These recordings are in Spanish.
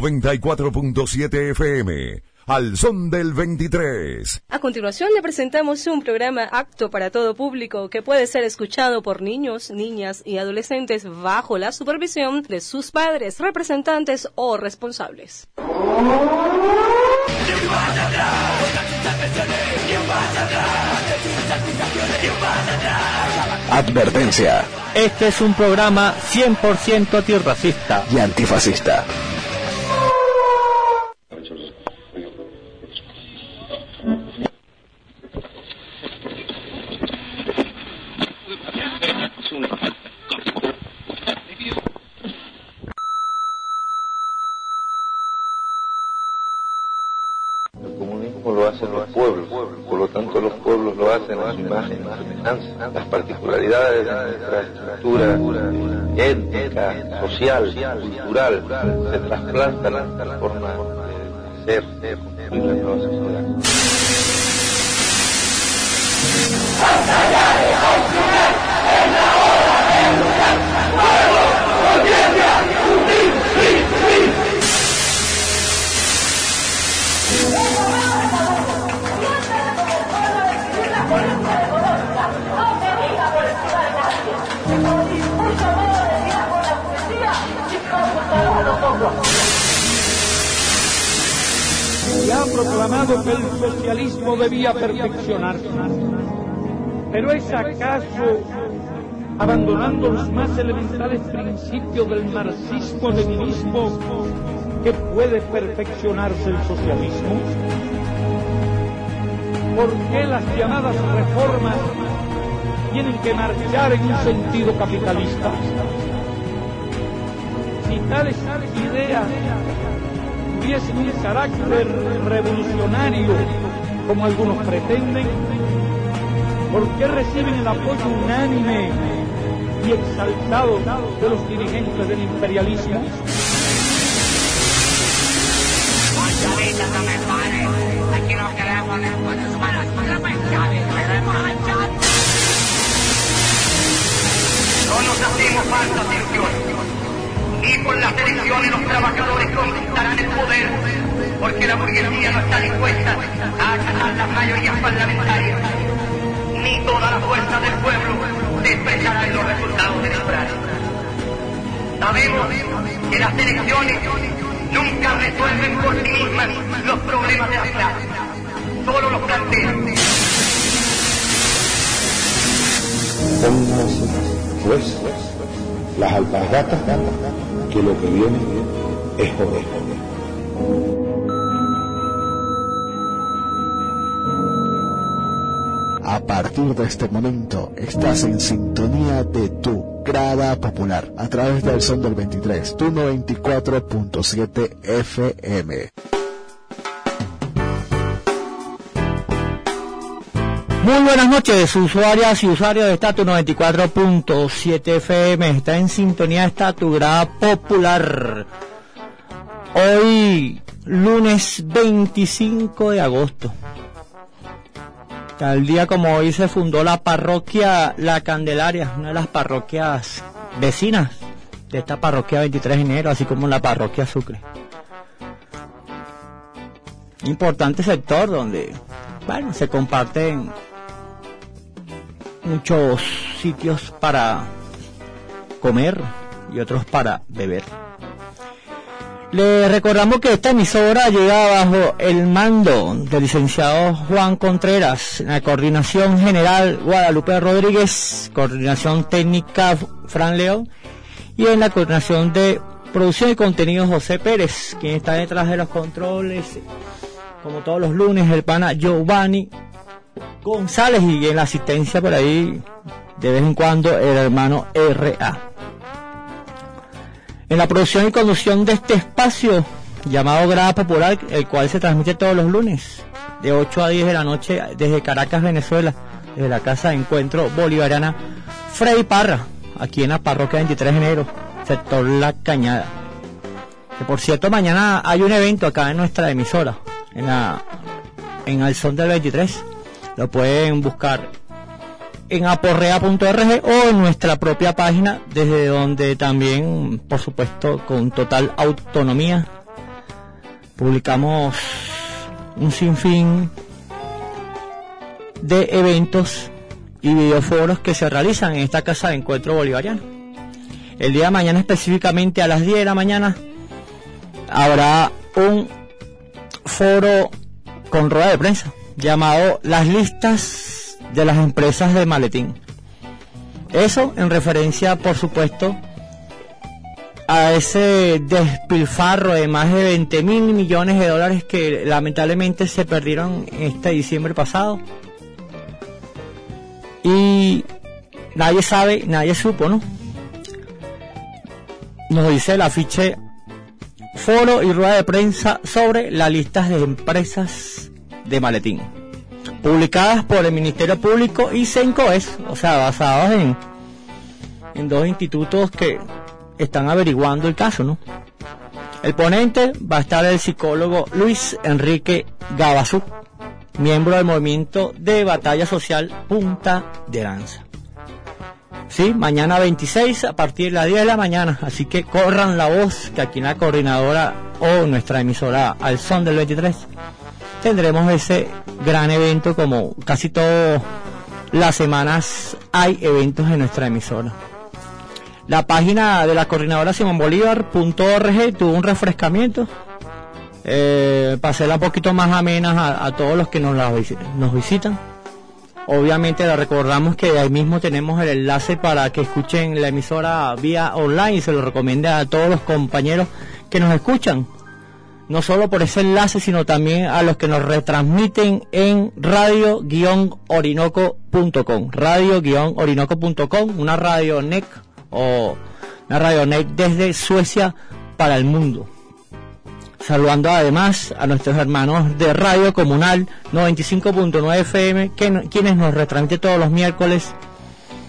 94.7 FM. Al son del 23. A continuación le presentamos un programa apto para todo público que puede ser escuchado por niños, niñas y adolescentes bajo la supervisión de sus padres, representantes o responsables. Advertencia. Este es un programa 100% antirracista y antifascista. Social, cultural, se trasplantan a la forma de ser, y la nueva sociedad. Se ha proclamado que el socialismo debía perfeccionarse. Pero es acaso abandonando los más elementales principios del marxismo-leninismo que puede perfeccionarse el socialismo? ¿Por qué las llamadas reformas tienen que marchar en un sentido capitalista? Tales ideas tuviesen un carácter revolucionario, como algunos pretenden, ¿por qué reciben el apoyo unánime y exaltado de los dirigentes del imperialismo? No nos hacemos falta. Por las elecciones los trabajadores conquistarán el poder, porque la burguesía no está dispuesta a acatar las mayorías parlamentarias. Ni toda la fuerza del pueblo se expresará en los resultados electorales. Sabemos que las elecciones nunca resuelven por sí mismas los problemas de la clase, solo los plantean. Pónganse, pues, las alpargatas, que lo que viene es joder. A partir de este momento estás en sintonía de tu grada popular a través del son del 23, tu 94.7 FM. Muy buenas noches, usuarias y usuarios de Estatus 94.7 FM. Está en sintonía esta tu grada popular. Hoy, lunes 25 de agosto. Tal día como hoy se fundó la parroquia La Candelaria, una de las parroquias vecinas de esta parroquia 23 de enero, así como la parroquia Sucre. Importante sector donde, bueno, se comparten muchos sitios para comer y otros para beber. Le recordamos que esta emisora llega bajo el mando del licenciado Juan Contreras, en la coordinación general Guadalupe Rodríguez, coordinación técnica Fran León y en la coordinación de producción y contenido José Pérez, quien está detrás de los controles, como todos los lunes, el pana Giovanni González y en la asistencia por ahí de vez en cuando el hermano RA. En la producción y conducción de este espacio llamado Grada Popular, el cual se transmite todos los lunes de 8 a 10 de la noche desde Caracas, Venezuela, desde la Casa de Encuentro Bolivariana Frei Parra, aquí en la parroquia 23 de enero, sector La Cañada. Que por cierto, mañana hay un evento acá en nuestra emisora, en la en el son del 23. Lo pueden buscar en aporrea.org o en nuestra propia página, desde donde también, por supuesto, con total autonomía, publicamos un sinfín de eventos y videoforos que se realizan en esta casa de encuentro bolivariano. El día de mañana específicamente a las 10 de la mañana habrá un foro con rueda de prensa llamado Las listas de las empresas de maletín. Eso en referencia, por supuesto, a ese despilfarro de más de 20 mil millones de dólares que lamentablemente se perdieron este diciembre pasado. Y nadie sabe, nadie supo, ¿no? Nos dice el afiche foro y rueda de prensa sobre las listas de empresas de maletín, publicadas por el Ministerio Público y CENCOES, o sea, basadas en, en dos institutos que están averiguando el caso, ¿no? El ponente va a estar el psicólogo Luis Enrique Gabazú, miembro del movimiento de batalla social Punta de Lanza. Sí, mañana 26 a partir de las 10 de la mañana, así que corran la voz que aquí en la coordinadora o nuestra emisora al son del 23 tendremos ese gran evento como casi todas las semanas hay eventos en nuestra emisora. La página de la coordinadora simonbolívar.org tuvo un refrescamiento eh, para hacerla un poquito más amena a, todos los que nos, la, nos visitan. Obviamente le recordamos que ahí mismo tenemos el enlace para que escuchen la emisora vía online y se lo recomiende a todos los compañeros que nos escuchan. No solo por ese enlace, sino también a los que nos retransmiten en radio-orinoco.com. Radio-orinoco.com, una radio NEC o una radionet desde Suecia para el mundo. Saludando además a nuestros hermanos de Radio Comunal 95.9 FM, que, quienes nos retransmiten todos los miércoles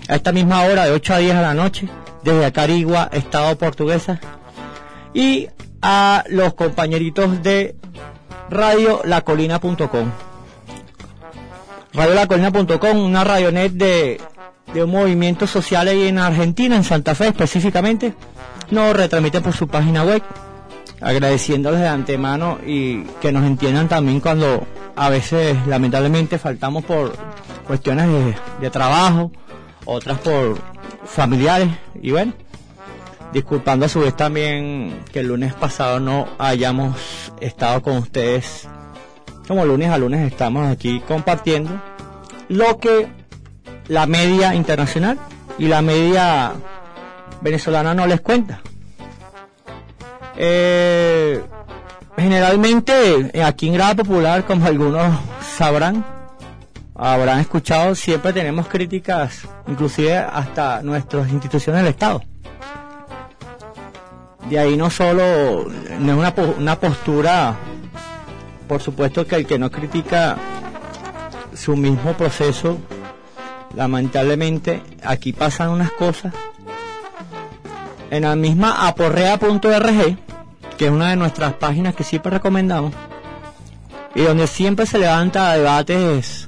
a esta misma hora de 8 a 10 de la noche, desde Acarigua, Estado Portuguesa, y a los compañeritos de Radio Lacolina.com. Radio Lacolina.com, una radionet de de un movimiento social ahí en Argentina, en Santa Fe específicamente, nos retransmite por su página web, agradeciéndoles de antemano y que nos entiendan también cuando a veces lamentablemente faltamos por cuestiones de, trabajo, otras por familiares y bueno, disculpando a su vez también que el lunes pasado no hayamos estado con ustedes, como lunes a lunes estamos aquí compartiendo lo que la media internacional y la media venezolana no les cuenta. Eh, generalmente eh, aquí en Grada Popular, como algunos sabrán, habrán escuchado, siempre tenemos críticas, inclusive hasta nuestras instituciones del Estado. De ahí no solo, no es una, una postura, por supuesto que el que no critica su mismo proceso lamentablemente aquí pasan unas cosas. En la misma aporrea.org, que es una de nuestras páginas que siempre recomendamos, y donde siempre se levanta debates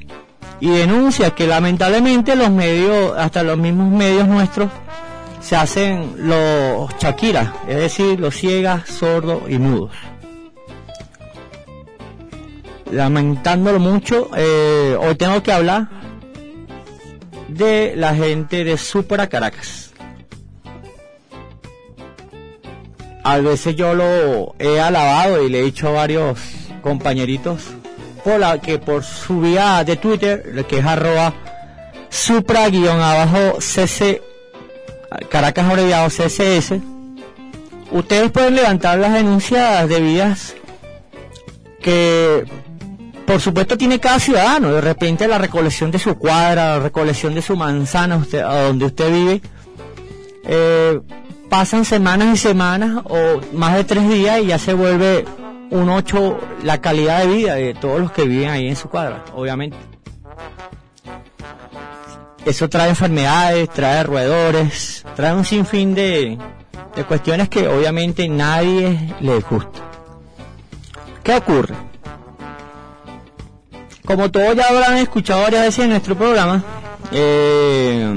y denuncias que lamentablemente los medios, hasta los mismos medios nuestros, se hacen los chaquiras, es decir, los ciegas, sordos y mudos. Lamentándolo mucho, eh, hoy tengo que hablar de la gente de Supra Caracas. A veces yo lo he alabado y le he dicho a varios compañeritos por la que por su vía de Twitter, que es arroba supra guion abajo cc Caracas abreviado ccs ustedes pueden levantar las denuncias debidas que por supuesto tiene cada ciudadano, de repente la recolección de su cuadra, la recolección de su manzana, a donde usted vive, eh, pasan semanas y semanas o más de tres días y ya se vuelve un ocho la calidad de vida de todos los que viven ahí en su cuadra, obviamente. Eso trae enfermedades, trae roedores, trae un sinfín de, de cuestiones que obviamente nadie le gusta. ¿Qué ocurre? Como todos ya habrán escuchado varias veces en nuestro programa, eh,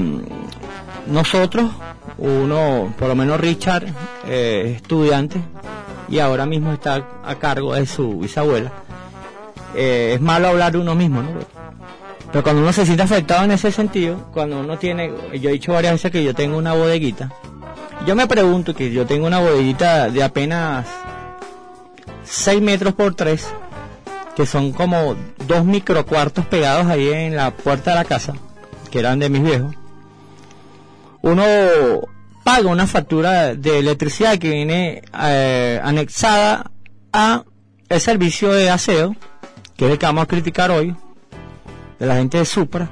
nosotros, uno, por lo menos Richard, eh, estudiante, y ahora mismo está a cargo de su bisabuela. Eh, es malo hablar de uno mismo, ¿no? Pero cuando uno se siente afectado en ese sentido, cuando uno tiene, yo he dicho varias veces que yo tengo una bodeguita, yo me pregunto que yo tengo una bodeguita de apenas 6 metros por 3, que son como dos microcuartos pegados ahí en la puerta de la casa, que eran de mis viejos. Uno paga una factura de electricidad que viene eh, anexada a el servicio de aseo, que es el que vamos a criticar hoy, la gente de Supra,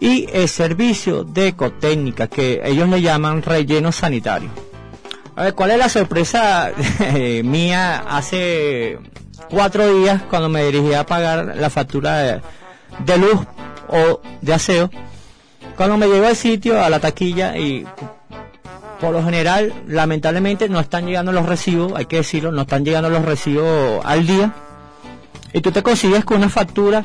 y el servicio de ecotécnica, que ellos le llaman relleno sanitario. A ver, ¿cuál es la sorpresa eh, mía hace cuatro días cuando me dirigí a pagar la factura de, de luz o de aseo? Cuando me llego al sitio, a la taquilla y por lo general, lamentablemente, no están llegando los recibos, hay que decirlo, no están llegando los recibos al día. Y tú te consigues con una factura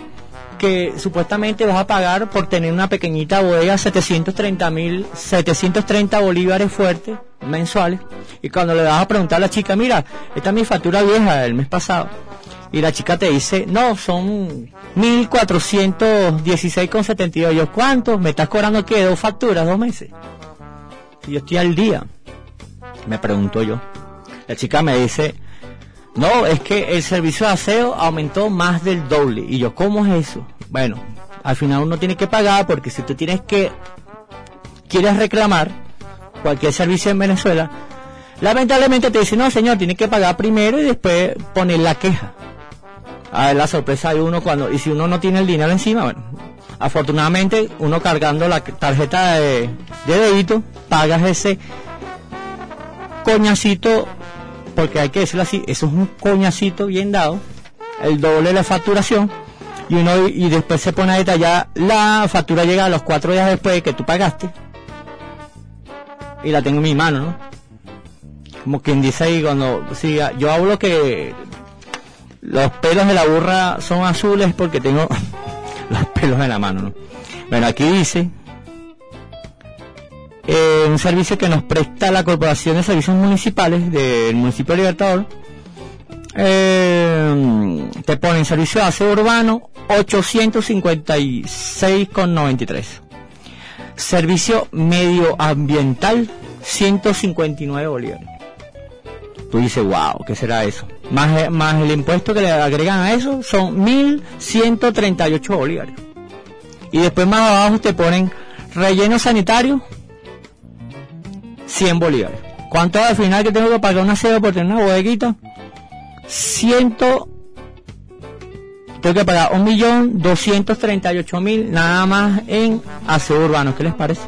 que supuestamente vas a pagar por tener una pequeñita bodega 730 mil, 730 bolívares fuertes mensuales. Y cuando le vas a preguntar a la chica, mira, esta es mi factura vieja del mes pasado. Y la chica te dice, no, son 1416,72. Yo, ¿cuánto? ¿Me estás cobrando qué? ¿Dos facturas? ¿Dos meses? Yo estoy al día. Me pregunto yo. La chica me dice, no, es que el servicio de aseo aumentó más del doble. Y yo, ¿cómo es eso? Bueno, al final uno tiene que pagar porque si tú tienes que, quieres reclamar cualquier servicio en Venezuela, lamentablemente te dice, no señor, tiene que pagar primero y después poner la queja. A ver, la sorpresa de uno cuando, y si uno no tiene el dinero encima, bueno, afortunadamente uno cargando la tarjeta de, de débito, pagas ese coñacito porque hay que decirlo así, eso es un coñacito bien dado, el doble de la facturación, y uno y después se pone a detallar, la factura llega a los cuatro días después de que tú pagaste, y la tengo en mi mano, ¿no? Como quien dice ahí cuando, sí, yo hablo que los pelos de la burra son azules porque tengo los pelos en la mano, ¿no? Bueno, aquí dice eh, un servicio que nos presta la Corporación de Servicios Municipales del municipio de Libertador. Eh, te ponen servicio de aseo urbano 856,93. Servicio medioambiental 159 bolívares. Tú dices, wow, ¿qué será eso? Más, más el impuesto que le agregan a eso son 1138 bolívares. Y después más abajo te ponen relleno sanitario 100 bolívares. ¿Cuánto al final que tengo que pagar una aseo por tener una bodeguita? 100 tengo que pagar 1.238.000 nada más en aseo urbano. ¿Qué les parece?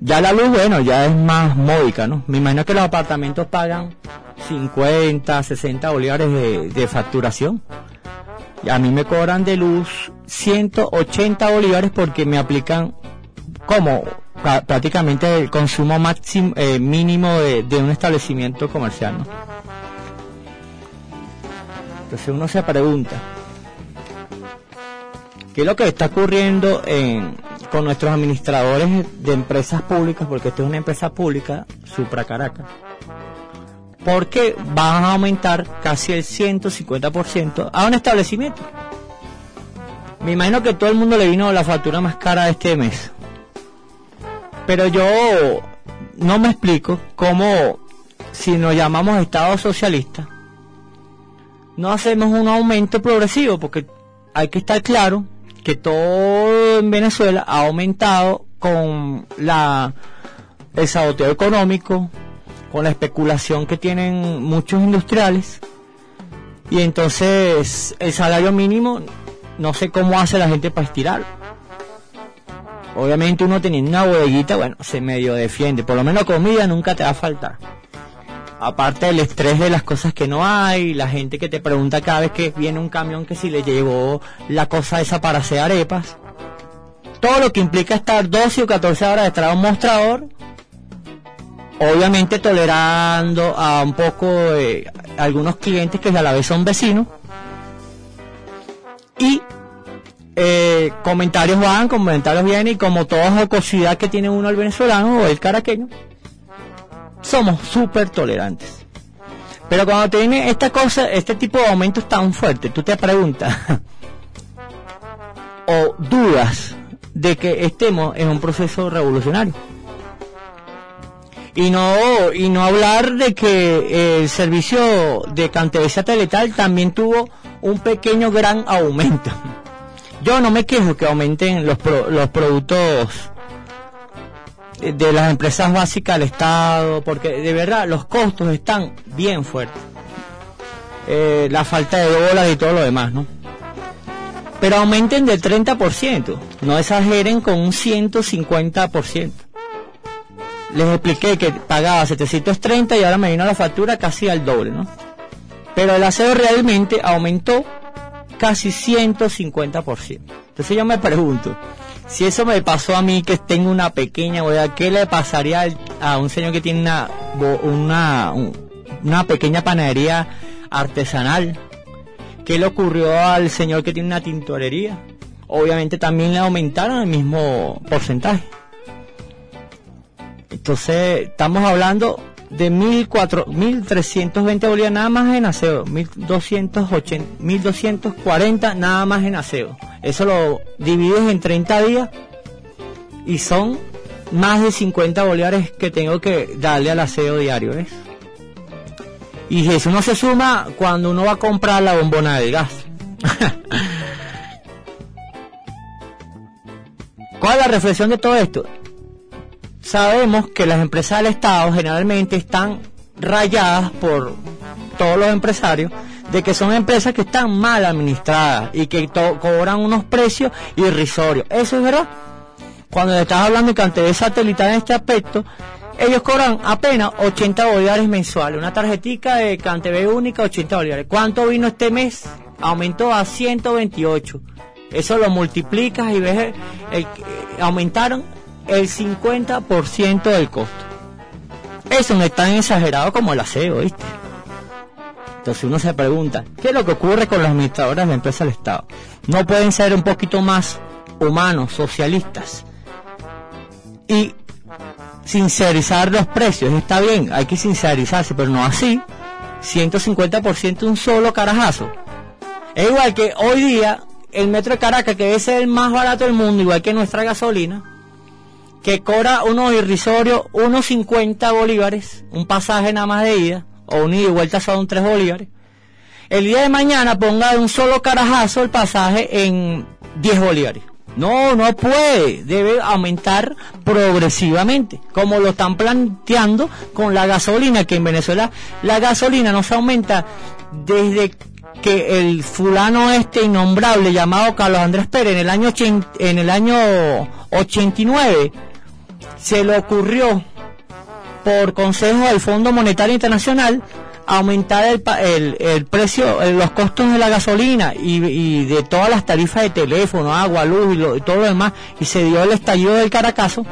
Ya la luz, bueno, ya es más módica, ¿no? Me imagino que los apartamentos pagan 50, 60 bolívares de, de facturación. Y a mí me cobran de luz 180 bolívares porque me aplican como prácticamente el consumo máximo eh, mínimo de, un establecimiento comercial. Entonces uno se pregunta, ¿qué es lo que está ocurriendo en, con nuestros administradores de empresas públicas? Porque esto es una empresa pública, Supra Caracas. Porque van a aumentar casi el 150% a un establecimiento. Me imagino que todo el mundo le vino la factura más cara de este mes pero yo no me explico cómo, si nos llamamos Estado socialista, no hacemos un aumento progresivo, porque hay que estar claro que todo en Venezuela ha aumentado con la el saboteo económico, con la especulación que tienen muchos industriales, y entonces el salario mínimo no sé cómo hace la gente para estirarlo Obviamente uno teniendo una bodeguita, bueno, se medio defiende. Por lo menos comida nunca te va a faltar. Aparte del estrés de las cosas que no hay, la gente que te pregunta cada vez que viene un camión que si le llevó la cosa esa para hacer arepas. Todo lo que implica estar 12 o 14 horas detrás de un mostrador. Obviamente tolerando a un poco de algunos clientes que a la vez son vecinos. Y eh, comentarios van, comentarios vienen y como toda jocosidad que tiene uno el venezolano o el caraqueño, somos súper tolerantes. Pero cuando tiene esta cosa, este tipo de aumentos tan fuertes, tú te preguntas o dudas de que estemos en un proceso revolucionario. Y no, y no hablar de que el servicio de CanTV satelital también tuvo un pequeño gran aumento. Yo no me quejo que aumenten los, los productos de las empresas básicas del Estado, porque de verdad los costos están bien fuertes. Eh, la falta de dólares y todo lo demás, ¿no? Pero aumenten del 30%, no exageren con un 150%. Les expliqué que pagaba 730 y ahora me vino la factura casi al doble, ¿no? Pero el aseo realmente aumentó casi 150%. Entonces yo me pregunto, si eso me pasó a mí que tengo una pequeña bodega, ¿qué le pasaría a un señor que tiene una, una, una pequeña panadería artesanal? ¿Qué le ocurrió al señor que tiene una tintorería? Obviamente también le aumentaron el mismo porcentaje. Entonces, estamos hablando de 1.320 bolívares nada más en aseo, 1.240 nada más en aseo. Eso lo divides en 30 días y son más de 50 bolívares que tengo que darle al aseo diario, ¿ves? Y eso no se suma cuando uno va a comprar la bombona de gas. ¿Cuál es la reflexión de todo esto? Sabemos que las empresas del Estado generalmente están rayadas por todos los empresarios de que son empresas que están mal administradas y que cobran unos precios irrisorios. Eso es verdad. Cuando le estás hablando de cantidad satelital en este aspecto, ellos cobran apenas 80 bolívares mensuales. Una tarjetita de CanTV única, 80 bolívares. ¿Cuánto vino este mes? Aumentó a 128. Eso lo multiplicas y ves, el, aumentaron el 50% del costo. Eso no es tan exagerado como el aseo, ¿viste? Entonces uno se pregunta, ¿qué es lo que ocurre con las administradoras de empresas del Estado? ¿No pueden ser un poquito más humanos, socialistas? Y sincerizar los precios, está bien, hay que sincerizarse, pero no así, 150% un solo carajazo. Es igual que hoy día el metro de Caracas, que debe ser el más barato del mundo, igual que nuestra gasolina, que cobra unos irrisorios, unos 50 bolívares, un pasaje nada más de ida, o un ida y vuelta son 3 bolívares. El día de mañana ponga de un solo carajazo el pasaje en 10 bolívares. No, no puede, debe aumentar progresivamente, como lo están planteando con la gasolina, que en Venezuela la gasolina no se aumenta desde que el fulano este innombrable llamado Carlos Andrés Pérez en el año, en el año 89 se le ocurrió por consejo del Fondo Monetario Internacional aumentar el, el, precio, eh, los costos de la gasolina y, de todas las tarifas de teléfono, agua, luz y, todo lo demás, y se dio el estallido del Caracazo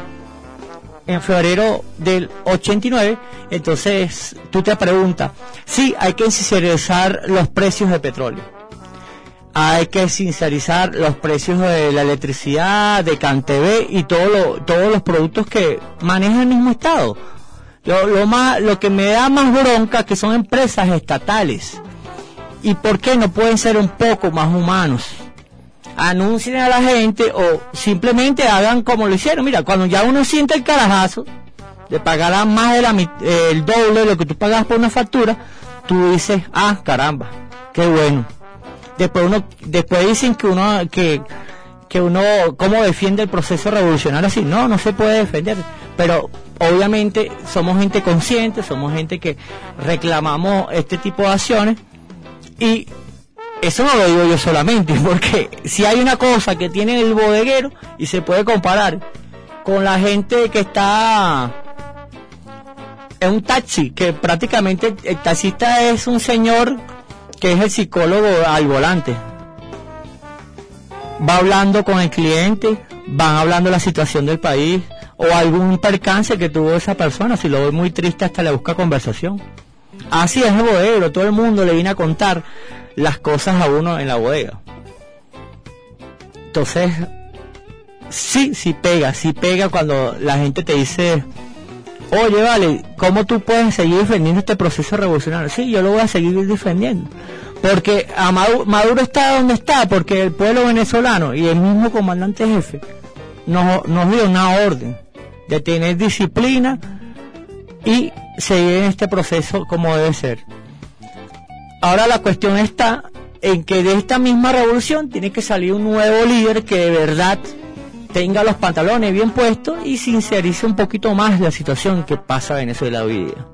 en febrero del 89, entonces tú te preguntas, sí, hay que sincerizar los precios de petróleo, hay que sincerizar los precios de la electricidad, de CanTV y todo todos los productos que maneja el mismo Estado lo, más, lo que me da más bronca que son empresas estatales. ¿Y por qué no pueden ser un poco más humanos? Anuncien a la gente o simplemente hagan como lo hicieron. Mira, cuando ya uno siente el carajazo de pagar más de la, el doble de lo que tú pagas por una factura, tú dices, ah, caramba, qué bueno. Después uno, después dicen que uno, que, que uno, ¿cómo defiende el proceso revolucionario así? No, no se puede defender. Pero obviamente somos gente consciente, somos gente que reclamamos este tipo de acciones y eso no lo digo yo solamente, porque si hay una cosa que tiene el bodeguero y se puede comparar con la gente que está en un taxi, que prácticamente el taxista es un señor que es el psicólogo al volante. Va hablando con el cliente, van hablando la situación del país, o algún percance que tuvo esa persona, si lo ve muy triste hasta le busca conversación. Así es el bodeguero, todo el mundo le viene a contar las cosas a uno en la bodega. Entonces, sí, sí pega, sí pega cuando la gente te dice, oye, vale, ¿cómo tú puedes seguir defendiendo este proceso revolucionario? Sí, yo lo voy a seguir defendiendo. Porque a Maduro, está donde está, porque el pueblo venezolano y el mismo comandante jefe nos, nos dio una orden de tener disciplina y seguir en este proceso como debe ser. Ahora la cuestión está en que de esta misma revolución tiene que salir un nuevo líder que de verdad tenga los pantalones bien puestos y sincerice un poquito más la situación que pasa en Venezuela hoy día.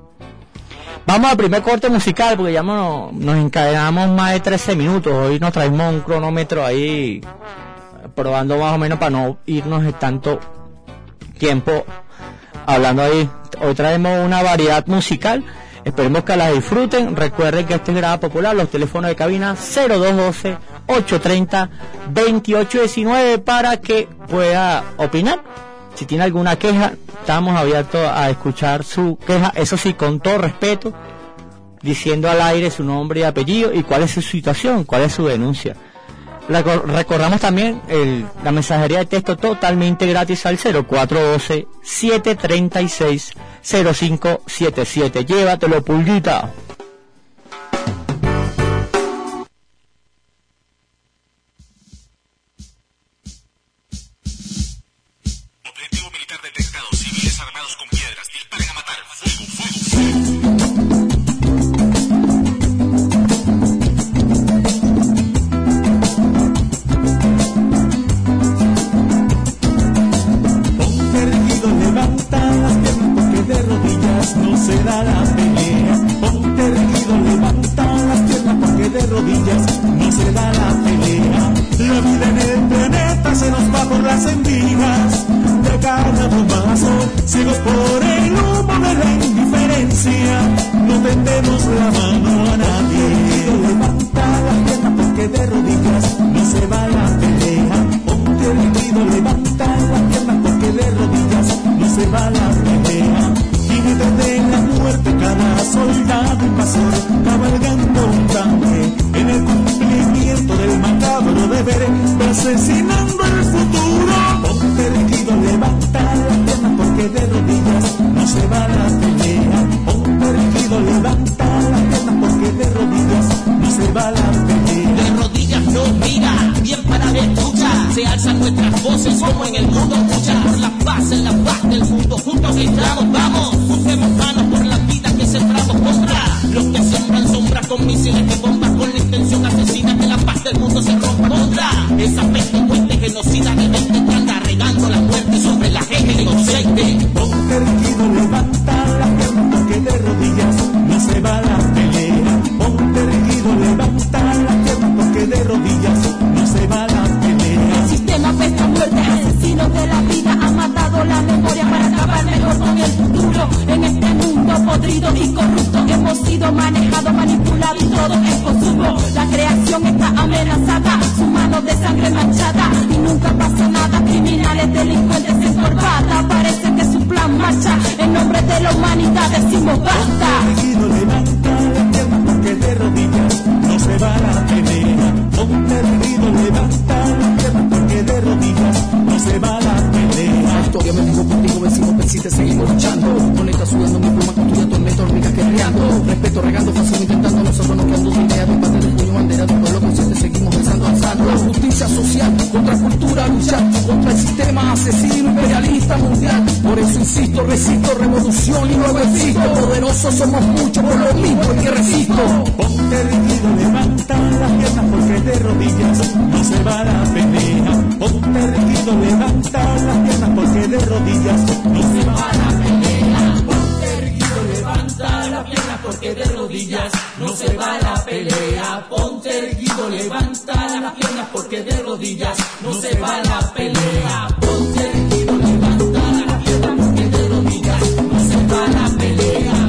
Vamos al primer corte musical porque ya nos, nos encadenamos más de 13 minutos. Hoy nos traemos un cronómetro ahí probando más o menos para no irnos tanto tiempo hablando ahí. Hoy traemos una variedad musical. Esperemos que la disfruten. Recuerden que este es Grada Popular, los teléfonos de cabina 0212 830 2819 para que pueda opinar. Si tiene alguna queja, estamos abiertos a escuchar su queja, eso sí, con todo respeto, diciendo al aire su nombre y apellido y cuál es su situación, cuál es su denuncia. Recordamos también la mensajería de texto totalmente gratis al 0412-736-0577. Llévatelo, pulguita. rodillas, ni se da la pelea. La vida en el planeta se nos va por las envidias. De cada bombazo, ciegos por el humo de la indiferencia. No tendemos la mano a nadie. Levanta la pierna porque de rodillas no se va la pelea. Ponte el levanta la pierna porque de rodillas no se va la pelea te la muerte cada soldado y pastor cabalgando un tanque en el cumplimiento del macabro deber de asesinando el futuro. Con perdido levanta la pierna porque de rodillas no se va la pelea. Con perdido levanta la pierna porque de rodillas se. De rodillas no mira, bien para escucha. Se alzan nuestras voces como en el mundo escucha. Por la paz, en la paz del mundo, juntos estamos, vamos. Juntemos manos por la vida que sembramos contra. Los que sembran sombras con misiles que bombas con la intención asesina que la paz del mundo se rompa contra. Esa peste fuente genocida de gente que anda regando la muerte sobre la gente inocente. Con levanta la gente que de rodillas no se va la pelea. de rodillas, no se van las peleas. El sistema pesta muerte, asesino de la vida, ha matado la memoria para acabar mejor con el futuro. En este mundo podrido y corrupto hemos sido manejados, manipulados y todo es consumo. La creación está amenazada, humanos de sangre manchada y nunca pasa nada. Criminales, delincuentes en parece que su plan marcha. En nombre de la humanidad decimos basta que de rodillas no se va la pelea. Ponte el ruido, levanta, levanta que de rodillas no se va la pelea. Historia me dijo contigo, vencimos, persiste, seguimos luchando. Conecta sudando mi pluma con tuya, tormenta, hormiga guerreando. Respeto, regando, fácil, intentando, nosotros no quedamos sin idea. Combate del puño, bandera, todo lo consciente, seguimos pensando, alzando. Justicia social, contra cultura, luchando asesino imperialista mundial. Por eso insisto, resisto, revolución y luego existo. Poderosos somos muchos, por lo mismo es que resisto. Ponte erguido, levanta las piernas porque de rodillas no se va la pelea. Ponte erguido, levanta las piernas porque de rodillas no se va la pelea. porque de rodillas no se va la pelea. Ponte erguido, levanta las piernas porque de rodillas no se va la pelea. Ponte erguido, levanta las piernas porque de rodillas no se va la pelea.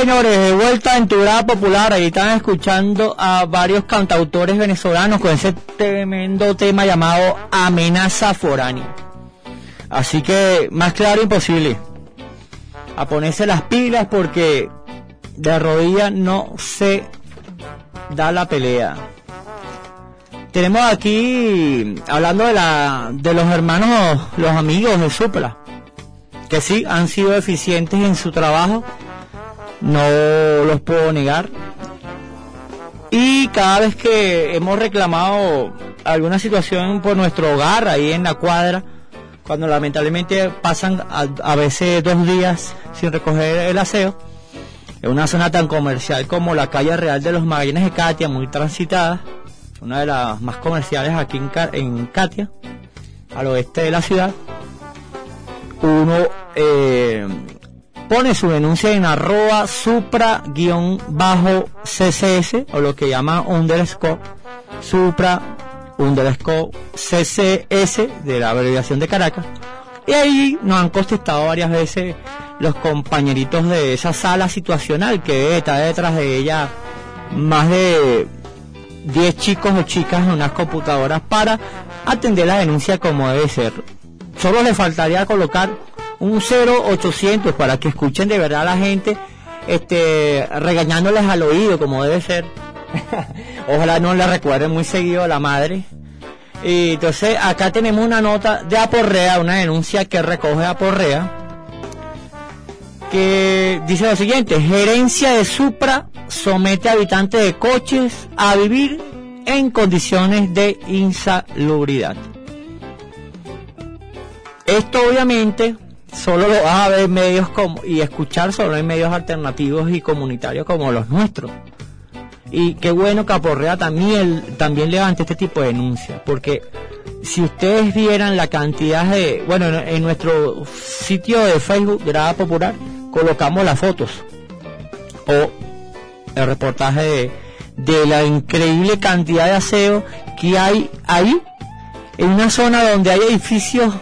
Señores, de vuelta en tu grada popular. Ahí están escuchando a varios cantautores venezolanos con ese tremendo tema llamado Amenaza Foránea. Así que, más claro imposible. A ponerse las pilas porque de rodilla no se da la pelea. Tenemos aquí, hablando de, la, de los hermanos, los amigos de Supla, que sí han sido eficientes en su trabajo no los puedo negar. Y cada vez que hemos reclamado alguna situación por nuestro hogar, ahí en la cuadra, cuando lamentablemente pasan a, veces dos días sin recoger el aseo, en una zona tan comercial como la calle Real de los Magallanes de Katia, muy transitada, una de las más comerciales aquí en, en Katia, al oeste de la ciudad, uno eh, pone su denuncia en arroba supra-ccs o lo que llama underscore supra underscore ccs de la abreviación de Caracas y ahí nos han contestado varias veces los compañeritos de esa sala situacional que está detrás de ella más de 10 chicos o chicas en unas computadoras para atender la denuncia como debe ser. Solo le faltaría colocar un 0800 para que escuchen de verdad a la gente este, regañándoles al oído como debe ser. Ojalá no le recuerden muy seguido a la madre. Y entonces acá tenemos una nota de Aporrea, una denuncia que recoge Aporrea, que dice lo siguiente, gerencia de Supra somete a habitantes de coches a vivir en condiciones de insalubridad. Esto obviamente solo lo vas a ver medios como y escuchar solo en medios alternativos y comunitarios como los nuestros. Y qué bueno que Aporrea también, también levante este tipo de denuncias, porque si ustedes vieran la cantidad de, bueno, en, nuestro sitio de Facebook, Grada Popular, colocamos las fotos o el reportaje de, de la increíble cantidad de aseo que hay ahí, en una zona donde hay edificios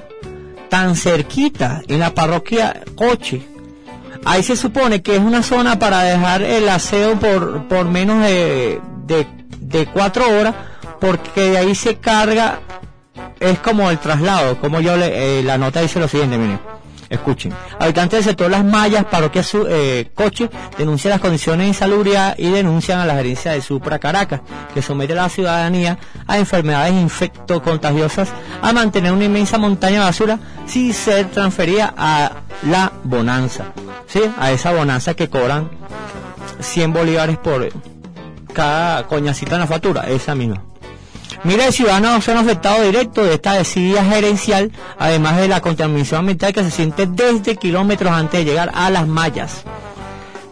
tan cerquita, en la parroquia Coche. Ahí se supone que es una zona para dejar el aseo por, por menos de, de, cuatro horas, porque de ahí se carga, es como el traslado, como yo le, eh, la nota dice lo siguiente, miren. Escuchen. Habitantes del sector Las Mayas, parroquia su, eh, Coche, denuncian las condiciones de insalubridad y denuncian a la gerencia de Supra Caracas, que somete a la ciudadanía a enfermedades infectocontagiosas, a mantener una inmensa montaña de basura sin ser transferida a la bonanza. ¿Sí? A esa bonanza que cobran 100 bolívares por cada coñacita en la factura, esa misma. Mira, ciudadanos son afectados directos de esta decidida gerencial, además de la contaminación ambiental que se siente desde kilómetros antes de llegar a las mallas.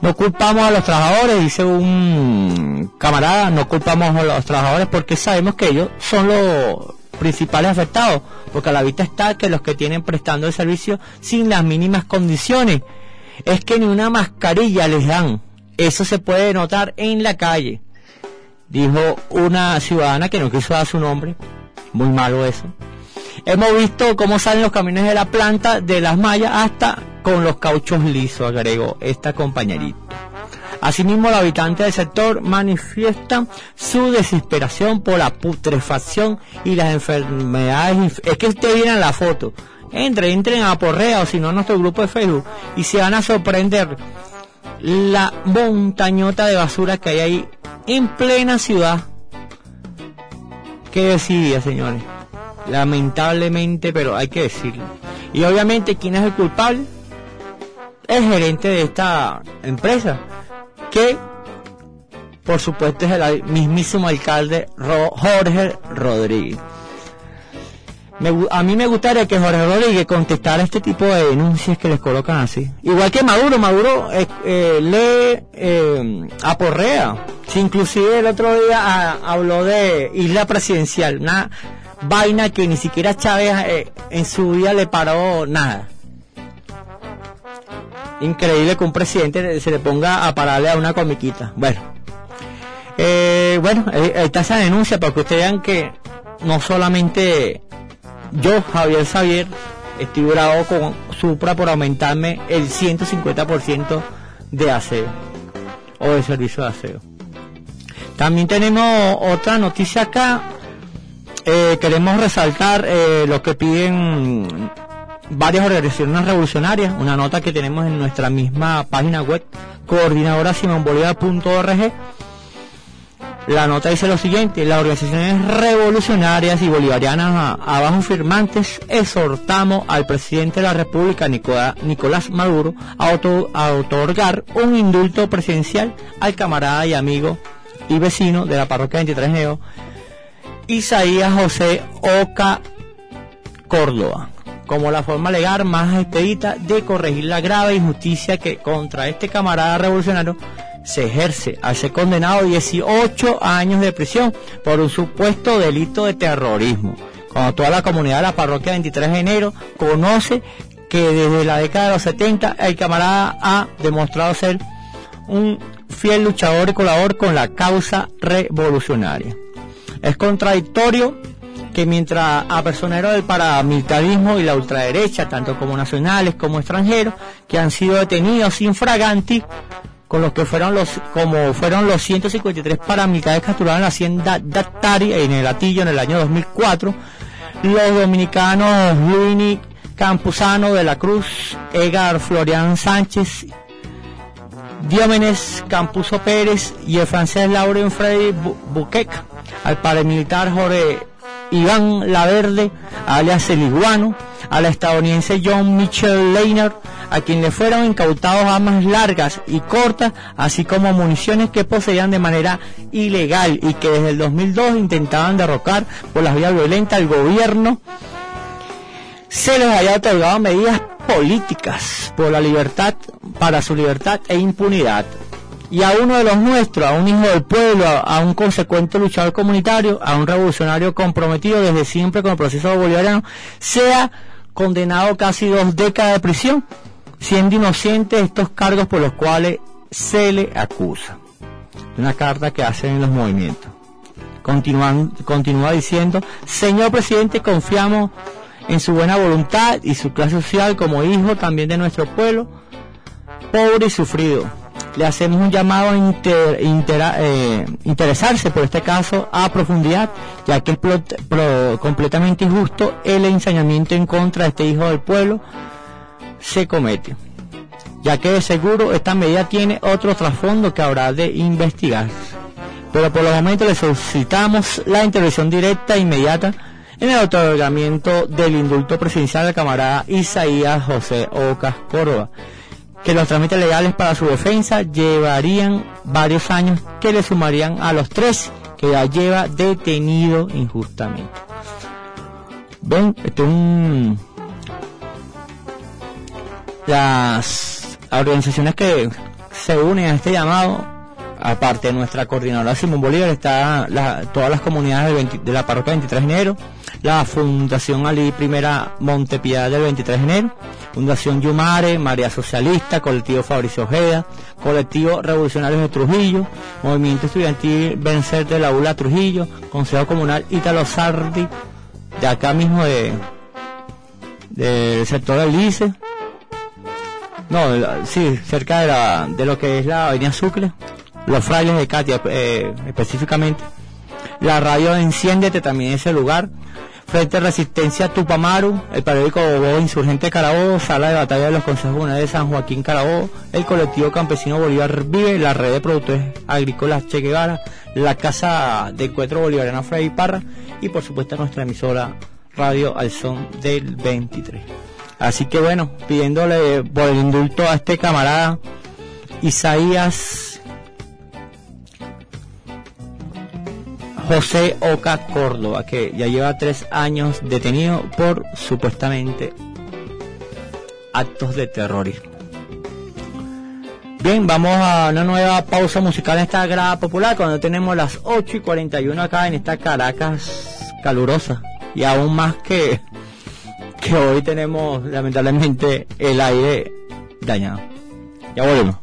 No culpamos a los trabajadores, dice un camarada, no culpamos a los trabajadores porque sabemos que ellos son los principales afectados, porque a la vista está que los que tienen prestando el servicio sin las mínimas condiciones, es que ni una mascarilla les dan. Eso se puede notar en la calle dijo una ciudadana que no quiso dar su nombre, muy malo eso. Hemos visto cómo salen los camiones de la planta de las mallas hasta con los cauchos lisos, agregó esta compañerita. Asimismo, los habitantes del sector manifiestan su desesperación por la putrefacción y las enfermedades. Es que usted viene a la foto. Entre, entren a Porrea o si no a nuestro grupo de Facebook y se van a sorprender la montañota de basura que hay ahí en plena ciudad. Qué desidia, señores. Lamentablemente, pero hay que decirlo. Y obviamente, ¿quién es el culpable? El gerente de esta empresa, que por supuesto es el mismísimo alcalde Jorge Rodríguez a mí me gustaría que Jorge Rodríguez contestara este tipo de denuncias que les colocan así. Igual que Maduro, Maduro eh, eh, lee eh, a Porrea. Si inclusive el otro día ah, habló de isla presidencial, una vaina que ni siquiera Chávez en su vida le paró nada. Increíble que un presidente se le ponga a pararle a una comiquita. Bueno, bueno, ahí está esa denuncia para que ustedes vean que no solamente yo, Javier Xavier, estoy bravo con Supra por aumentarme el 150% de aseo o de servicio de aseo. También tenemos otra noticia acá. Eh, queremos resaltar eh, lo que piden varias organizaciones revolucionarias, una nota que tenemos en nuestra misma página web, coordinadora. La nota dice lo siguiente, las organizaciones revolucionarias y bolivarianas abajo firmantes exhortamos al presidente de la República, Nicolás Maduro, a, otorgar un indulto presidencial al camarada y amigo y vecino de la parroquia 23 Neo, Isaías José Oca Córdoba como la forma legal más expedita de corregir la grave injusticia que contra este camarada revolucionario se ejerce al ser condenado a 18 años de prisión por un supuesto delito de terrorismo. Cuando toda la comunidad de la parroquia 23 de enero conoce que desde la década de los 70 el camarada ha demostrado ser un fiel luchador y colaborador con la causa revolucionaria. Es contradictorio que mientras a personeros del paramilitarismo y la ultraderecha, tanto como nacionales como extranjeros, que han sido detenidos sin fraganti, con los que fueron los, como fueron los 153 paramilitares capturados en la hacienda Dattari en el Atillo en el año 2004, los dominicanos Luini Campuzano de la Cruz, Edgar Florian Sánchez, Diómenes Campuso Pérez y el francés Lauren Freddy Buquec, al paramilitar Jorge Iván Laverde, alias el iguano, al estadounidense John Mitchell Leinert, a quien le fueron incautados armas largas y cortas, así como municiones que poseían de manera ilegal y que desde el 2002 intentaban derrocar por las vías violentas al gobierno, se les haya otorgado medidas políticas por la libertad, para su libertad e impunidad y a uno de los nuestros, a un hijo del pueblo, a, un consecuente luchador comunitario, a un revolucionario comprometido desde siempre con el proceso bolivariano, sea condenado casi dos décadas de prisión, siendo inocente de estos cargos por los cuales se le acusa. Una carta que hacen los movimientos. Continúan, continúa diciendo, señor presidente, confiamos en su buena voluntad y su clase social como hijo también de nuestro pueblo, pobre y sufrido le hacemos un llamado a eh, interesarse por este caso a profundidad, ya que es completamente injusto el ensañamiento en contra de este hijo del pueblo se comete, ya que de seguro esta medida tiene otro trasfondo que habrá de investigar. Pero por los momentos le solicitamos la intervención directa e inmediata en el otorgamiento del indulto presidencial del camarada Isaías José Ocas Córdoba que los trámites legales para su defensa llevarían varios años que le sumarían a los tres que ya lleva detenido injustamente. Ven, este un... Las organizaciones que se unen a este llamado, aparte de nuestra coordinadora Simón Bolívar, está todas las comunidades de la parroquia 23 de enero, la Fundación Ali Primera Montepiedad del 23 de enero, Fundación Yumare, María Socialista, Colectivo Fabricio Ojeda, Colectivo Revolucionarios de Trujillo, Movimiento Estudiantil Vencer de la ULA Trujillo, Consejo Comunal Ítalo Sardi, de acá mismo de del sector del Lice, no, sí, cerca de, la, de lo que es la Avenida Sucre, los frailes de Katia eh, específicamente, la radio Enciéndete también ese lugar, Frente Resistencia Tupamaru, el periódico Insurgente Carabobo, Sala de Batalla de los Consejos de San Joaquín Carabobo, el colectivo campesino Bolívar Vive, la red de productores agrícolas Che Guevara, la Casa de Encuentro Bolivariano Freddy Parra y por supuesto nuestra emisora Radio Al Son del 23. Así que bueno, pidiéndole por el indulto a este camarada Isaías José Oca Córdoba, que ya lleva tres años detenido por supuestamente actos de terrorismo. Bien, vamos a una nueva pausa musical en esta grada popular cuando tenemos las 8 y 41 acá en esta Caracas calurosa y aún más que, que hoy tenemos lamentablemente el aire dañado. Ya volvemos.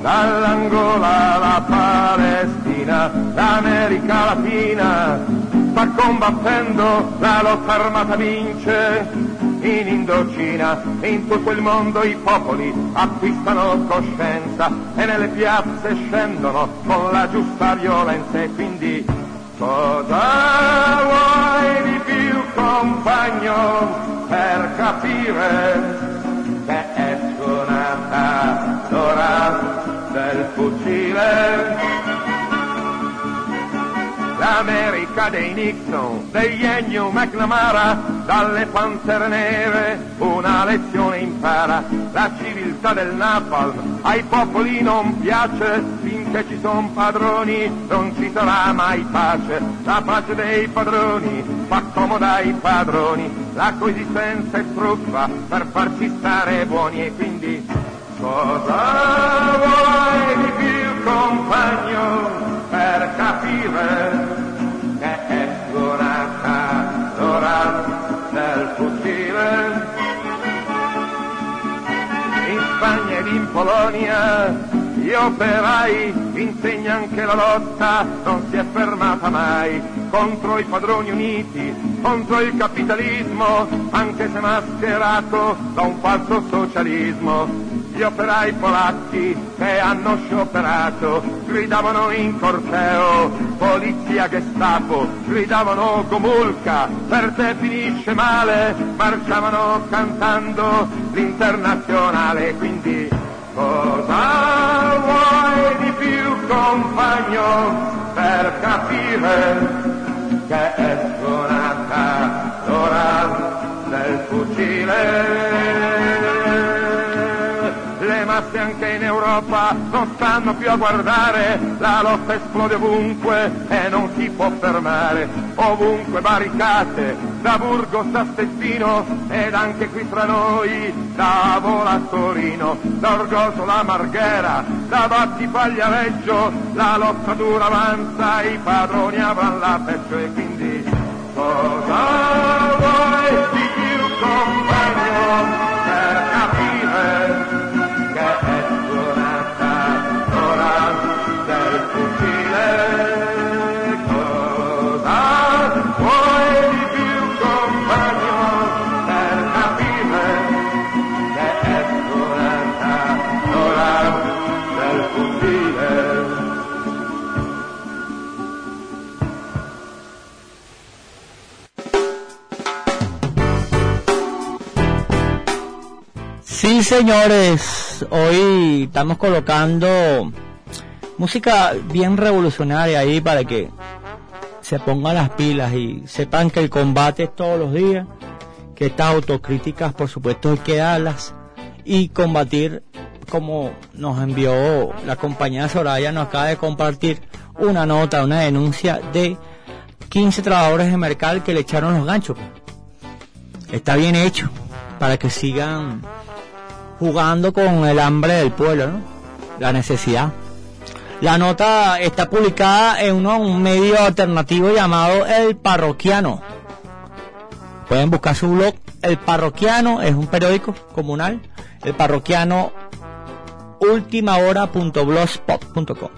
dall'Angola alla Palestina, l'America Latina sta combattendo, la lotta armata vince, in Indocina in tutto il mondo i popoli acquistano coscienza e nelle piazze scendono con la giusta violenza e quindi cosa vuoi di più compagno per capire che è suonata l'ora del fucile. l'America dei Nixon, degli Ennio McNamara, dalle panzere nere una lezione impara, la civiltà del Napalm ai popoli non piace, finché ci son padroni non ci sarà mai pace, la pace dei padroni fa comoda ai padroni, la coesistenza è truffa per farci stare buoni e quindi cosa vuoi di più compagno? per capire che è suonata l'ora del fucile. In Spagna ed in Polonia gli operai insegna anche la lotta, non si è fermata mai contro i padroni uniti, contro il capitalismo, anche se mascherato da un falso socialismo gli operai polacchi che hanno scioperato gridavano in corteo polizia Gestapo gridavano Gomulka per te finisce male marciavano cantando l'internazionale quindi cosa vuoi di più compagno per capire che è suonata l'ora del fucile le masse anche in Europa non stanno più a guardare, la lotta esplode ovunque e non si può fermare, ovunque barricate, da Burgos a Stettino ed anche qui tra noi, da Vola a Torino, da Orgoso la Marghera, da Battipaglia a Reggio, la lotta dura avanza, i padroni avranno la peggio e quindi cosa señores, hoy estamos colocando música bien revolucionaria ahí para que se pongan las pilas y sepan que el combate es todos los días, que estas autocríticas por supuesto hay que darlas y combatir como nos envió la compañía Soraya, nos acaba de compartir una nota, una denuncia de 15 trabajadores de Mercal que le echaron los ganchos. Está bien hecho para que sigan jugando con el hambre del pueblo, ¿no? la necesidad. La nota está publicada en uno- un medio alternativo llamado El Parroquiano. Pueden buscar su blog. El Parroquiano es un periódico comunal. El Parroquiano ultimahora.blogspot.com.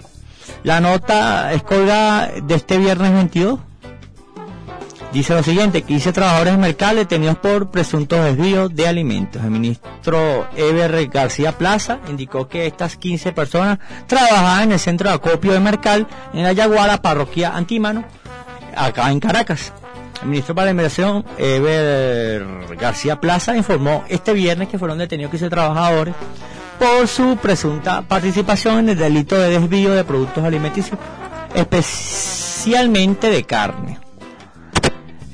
La nota es colgada de este viernes 22 Dice lo siguiente, 15 trabajadores Mercal detenidos por presuntos desvíos de alimentos. El ministro Eber García Plaza indicó que estas 15 personas trabajaban en el centro de acopio de Mercal, en la Yaguara, parroquia Antímano, acá en Caracas. El ministro para la Inmigración, Eber García Plaza, informó este viernes que fueron detenidos 15 trabajadores por su presunta participación en el delito de desvío de productos alimenticios, especialmente de carne.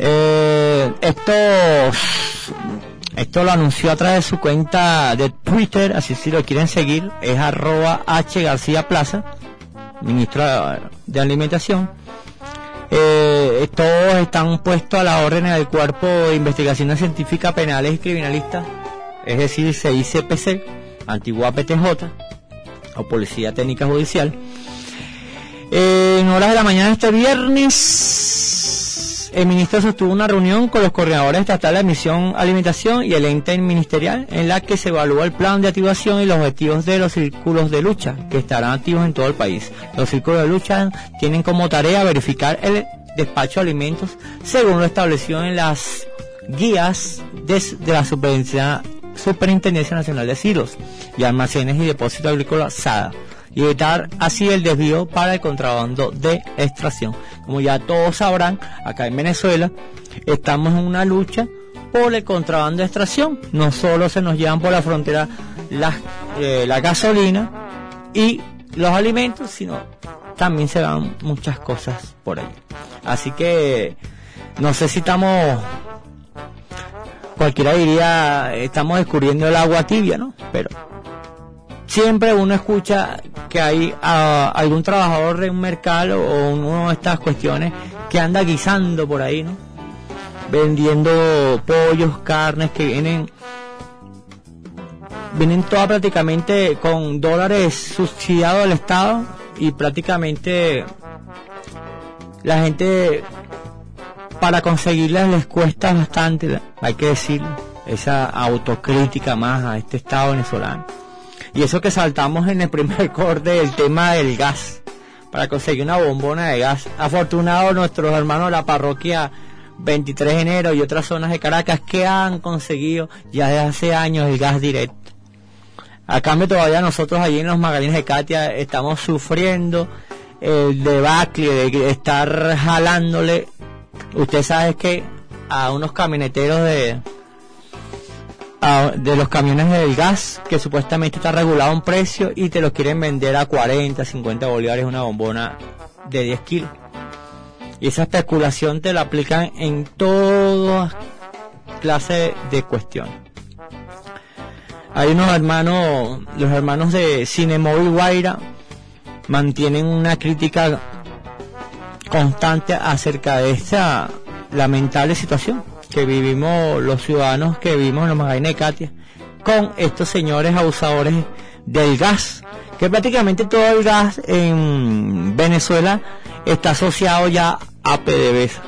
Eh, esto, esto lo anunció a través de su cuenta de Twitter, así si lo quieren seguir, es arroba H García Plaza, ministro de Alimentación. Eh, todos están puestos a la orden del Cuerpo de Investigaciones Científicas Penales y Criminalistas, es decir, CICPC, antigua PTJ, o Policía Técnica Judicial. Eh, en horas de la mañana de este viernes el ministro sostuvo una reunión con los coordinadores estatales de misión alimentación y el ente ministerial en la que se evaluó el plan de activación y los objetivos de los círculos de lucha que estarán activos en todo el país. Los círculos de lucha tienen como tarea verificar el despacho de alimentos según lo establecido en las guías de, la superintendencia, superintendencia Nacional de Silos y Almacenes y Depósitos Agrícolas SADA y evitar así el desvío para el contrabando de extracción. Como ya todos sabrán, acá en Venezuela estamos en una lucha por el contrabando de extracción. No solo se nos llevan por la frontera la, eh, la gasolina y los alimentos, sino también se van muchas cosas por ahí. Así que no sé si estamos, cualquiera diría, estamos descubriendo el agua tibia, ¿no? Pero siempre uno escucha que hay ah, algún trabajador de un mercado o una de estas cuestiones que anda guisando por ahí, ¿no? Vendiendo pollos, carnes que vienen vienen todas prácticamente con dólares subsidiados al Estado y prácticamente la gente para conseguirlas les cuesta bastante, hay que decir, esa autocrítica más a este Estado venezolano. Y eso que saltamos en el primer corte el tema del gas, para conseguir una bombona de gas. Afortunado nuestros hermanos de la parroquia 23 de enero y otras zonas de Caracas que han conseguido ya desde hace años el gas directo. A cambio todavía nosotros allí en los magazines de Katia estamos sufriendo el debacle de estar jalándole. Usted sabe que a unos camioneteros de, de los camiones del gas que supuestamente está regulado un precio y te lo quieren vender a 40, 50 bolívares una bombona de 10 kilos. Y esa especulación te la aplican en todas clases de cuestiones. Hay unos hermanos, los hermanos de Cinemóvil Guaira mantienen una crítica constante acerca de esta lamentable situación que vivimos los ciudadanos que vivimos en los magazines de Katia con estos señores abusadores del gas, que prácticamente todo el gas en Venezuela está asociado ya a PDVSA.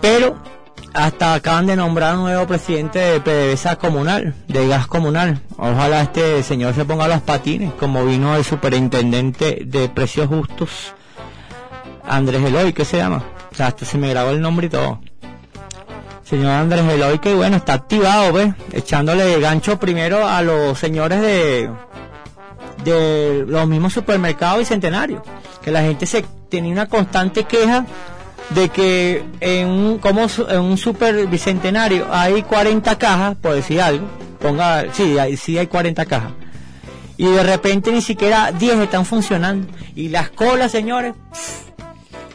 Pero hasta acaban de nombrar un nuevo presidente de PDVSA comunal, de gas comunal. Ojalá este señor se ponga los patines, como vino el superintendente de precios justos, Andrés Eloy, ¿qué se llama? O sea, hasta se me grabó el nombre y todo. Señor Andrés Eloy, que bueno, está activado, ¿ves? Echándole gancho primero a los señores de de los mismos supermercados y centenarios. Que la gente se tenía una constante queja de que en un, como en un super bicentenario hay 40 cajas, por decir algo, ponga, sí, hay, sí hay 40 cajas. Y de repente ni siquiera 10 están funcionando. Y las colas, señores,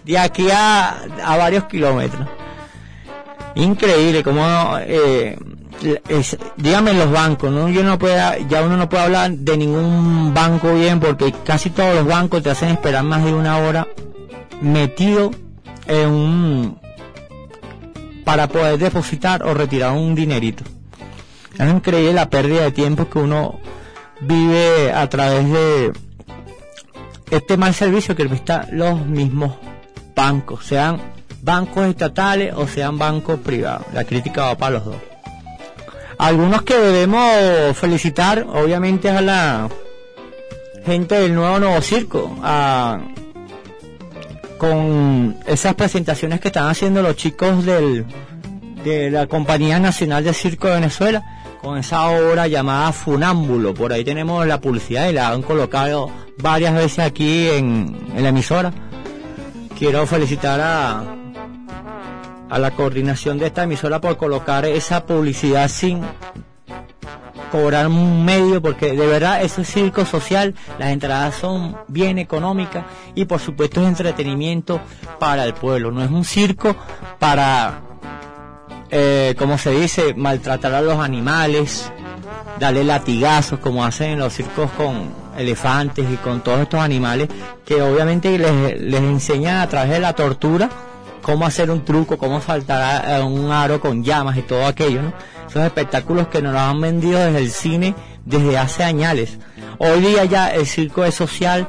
de aquí a, a varios kilómetros. Increíble como eh, dígame los bancos, ¿no? Yo no puedo, ya uno no puede hablar de ningún banco bien porque casi todos los bancos te hacen esperar más de una hora metido en un para poder depositar o retirar un dinerito. Es increíble la pérdida de tiempo que uno vive a través de este mal servicio que prestan los mismos bancos, sean bancos estatales o sean bancos privados. La crítica va para los dos. Algunos que debemos felicitar, obviamente, a la gente del nuevo Nuevo Circo, con esas presentaciones que están haciendo los chicos del, de la Compañía Nacional de Circo de Venezuela, con esa obra llamada Funámbulo. Por ahí tenemos la publicidad y la han colocado varias veces aquí en la emisora quiero felicitar a, a la coordinación de esta emisora por colocar esa publicidad sin cobrar un medio porque de verdad ese circo social las entradas son bien económicas y por supuesto es entretenimiento para el pueblo no es un circo para eh, como se dice maltratar a los animales darle latigazos como hacen en los circos con elefantes y con todos estos animales que obviamente les, les enseñan a través de la tortura cómo hacer un truco, cómo saltar a, un aro con llamas y todo aquello, ¿no? Esos espectáculos que nos los han vendido desde el cine desde hace años. Hoy día ya el circo es social,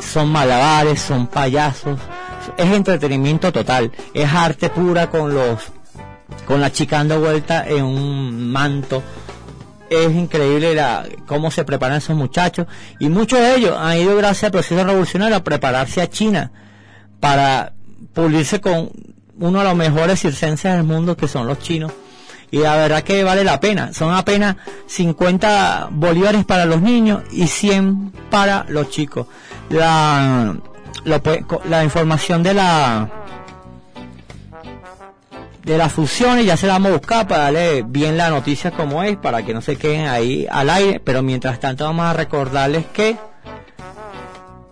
son malabares, son payasos, es entretenimiento total, es arte pura con los con la chica dando vuelta en un manto. Es increíble la, cómo se preparan esos muchachos y muchos de ellos han ido gracias al proceso revolucionario a prepararse a China para pulirse con uno de los mejores circenses del mundo que son los chinos y la verdad que vale la pena. Son apenas 50 bolívares para los niños y 100 para los chicos. La, la información de la de las fusiones ya se la vamos a buscar para darle bien la noticia como es, para que no se queden ahí al aire, pero mientras tanto vamos a recordarles que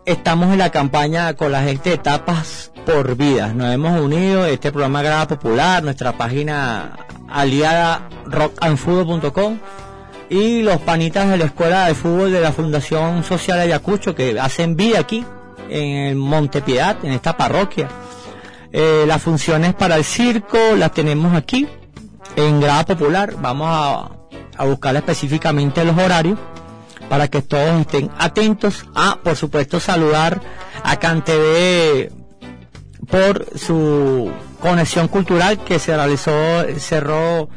estamos en la campaña con la gente de Tapas por Vida. Nos hemos unido, este programa Grada Popular, nuestra página aliada rockandfútbol.com y los panitas de la Escuela de Fútbol de la Fundación Social Ayacucho que hacen vida aquí en Montepiedad, en esta parroquia. Eh, las funciones para el circo las tenemos aquí en Grada Popular. Vamos a, a buscar específicamente los horarios para que todos estén atentos. A, por supuesto, saludar a CanTV por su conexión cultural que se realizó, cerró,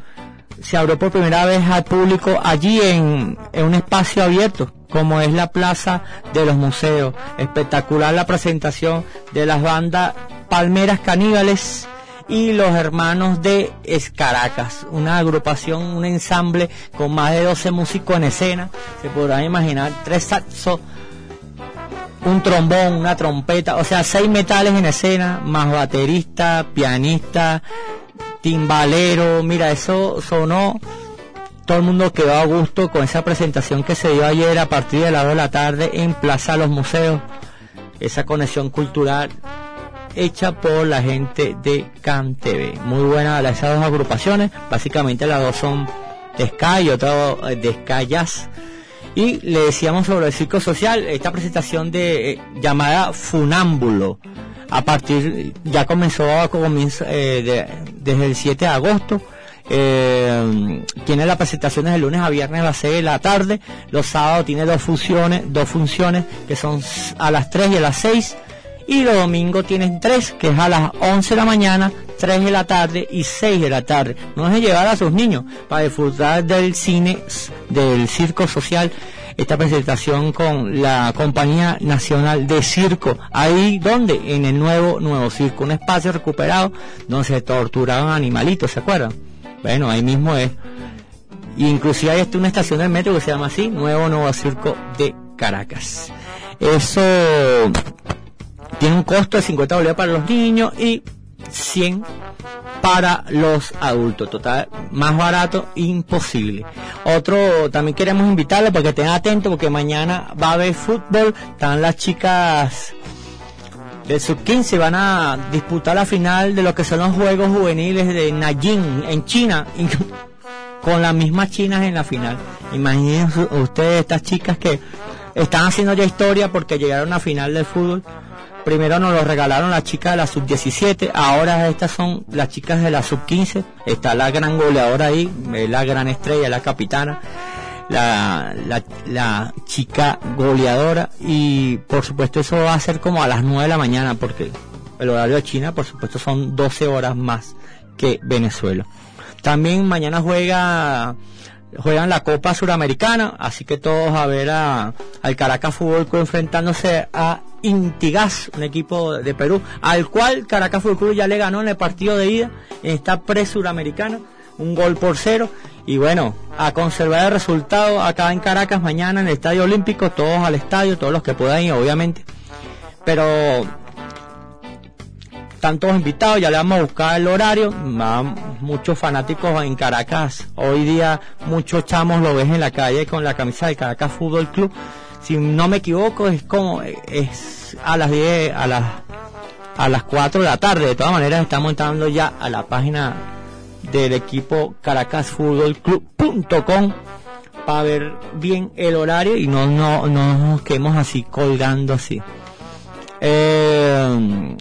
se abrió por primera vez al público allí en, en un espacio abierto como es la Plaza de los Museos. Espectacular la presentación de las bandas Palmeras Caníbales y los hermanos de Escaracas, una agrupación, un ensamble con más de 12 músicos en escena, se podrán imaginar, tres saxos, un trombón, una trompeta, o sea, seis metales en escena, más baterista, pianista, timbalero, mira, eso sonó, todo el mundo quedó a gusto con esa presentación que se dio ayer a partir de las 2 de la tarde en Plaza Los Museos, esa conexión cultural hecha por la gente de CanTV. Muy buena esas dos agrupaciones, básicamente las dos son de Sky y otra de Sky. Y le decíamos sobre el circo social, esta presentación de eh, llamada Funámbulo. A partir, ya comenzó eh, desde el 7 de agosto. Eh, tiene las presentaciones de lunes a viernes a las 6 de la tarde. Los sábados tiene dos funciones, dos funciones que son a las 3 y a las 6 y los domingos tienen tres, que es a las 11 de la mañana, 3 de la tarde y 6 de la tarde. No es llevar a sus niños para disfrutar del cine, del circo social, esta presentación con la Compañía Nacional de Circo. Ahí donde, en el nuevo Nuevo Circo, un espacio recuperado donde se torturaban animalitos, ¿se acuerdan? Bueno, ahí mismo es. Inclusive hay una estación del metro que se llama así, Nuevo Nuevo Circo de Caracas. Eso tiene un costo de 50 dólares para los niños y 100 para los adultos. Total, más barato, imposible. Otro, también queremos invitarle porque estén atentos porque mañana va a haber fútbol. Están las chicas del sub-15 van a disputar la final de lo que son los Juegos Juveniles de Nanjing en China. Con las mismas chinas en la final. Imagínense ustedes estas chicas que están haciendo ya historia porque llegaron a final del fútbol Primero nos lo regalaron las chicas de la sub-17, ahora estas son las chicas de la sub-15. Está la gran goleadora ahí, la gran estrella, la capitana, la, la, chica goleadora. Y por supuesto eso va a ser como a las 9 de la mañana, porque el horario de China, por supuesto, son 12 horas más que Venezuela. También mañana juega juegan la Copa Suramericana, así que todos a ver a, al Caracas Fútbol enfrentándose a Intigas, un equipo de Perú, al cual Caracas Fútbol Club ya le ganó en el partido de ida en esta pre-suramericana, un gol por cero. Y bueno, a conservar el resultado acá en Caracas mañana en el Estadio Olímpico, todos al estadio, todos los que puedan ir, obviamente. Pero están todos invitados, ya le vamos a buscar el horario. muchos fanáticos en Caracas. Hoy día muchos chamos lo ves en la calle con la camisa de Caracas Fútbol Club. Si no me equivoco, es como es a las 10, a las a las 4 de la tarde. De todas maneras, estamos entrando ya a la página del equipo Caracas Fútbol Club.com para ver bien el horario y no, no, no nos quedemos así colgando así. Eh,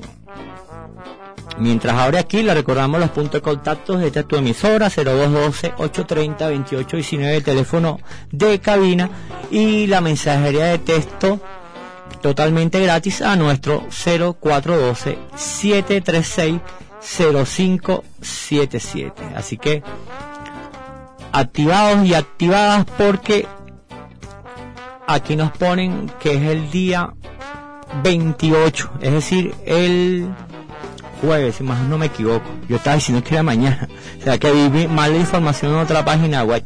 Mientras ahora aquí le recordamos los puntos de contacto. Esta es tu emisora 0212-830-2819, teléfono de cabina y la mensajería de texto totalmente gratis a nuestro 0412-736-0577. Así que activados y activadas porque aquí nos ponen que es el día 28, es decir, el jueves, si más no me equivoco. Yo estaba diciendo que era mañana, o sea que vi mal la información en otra página web.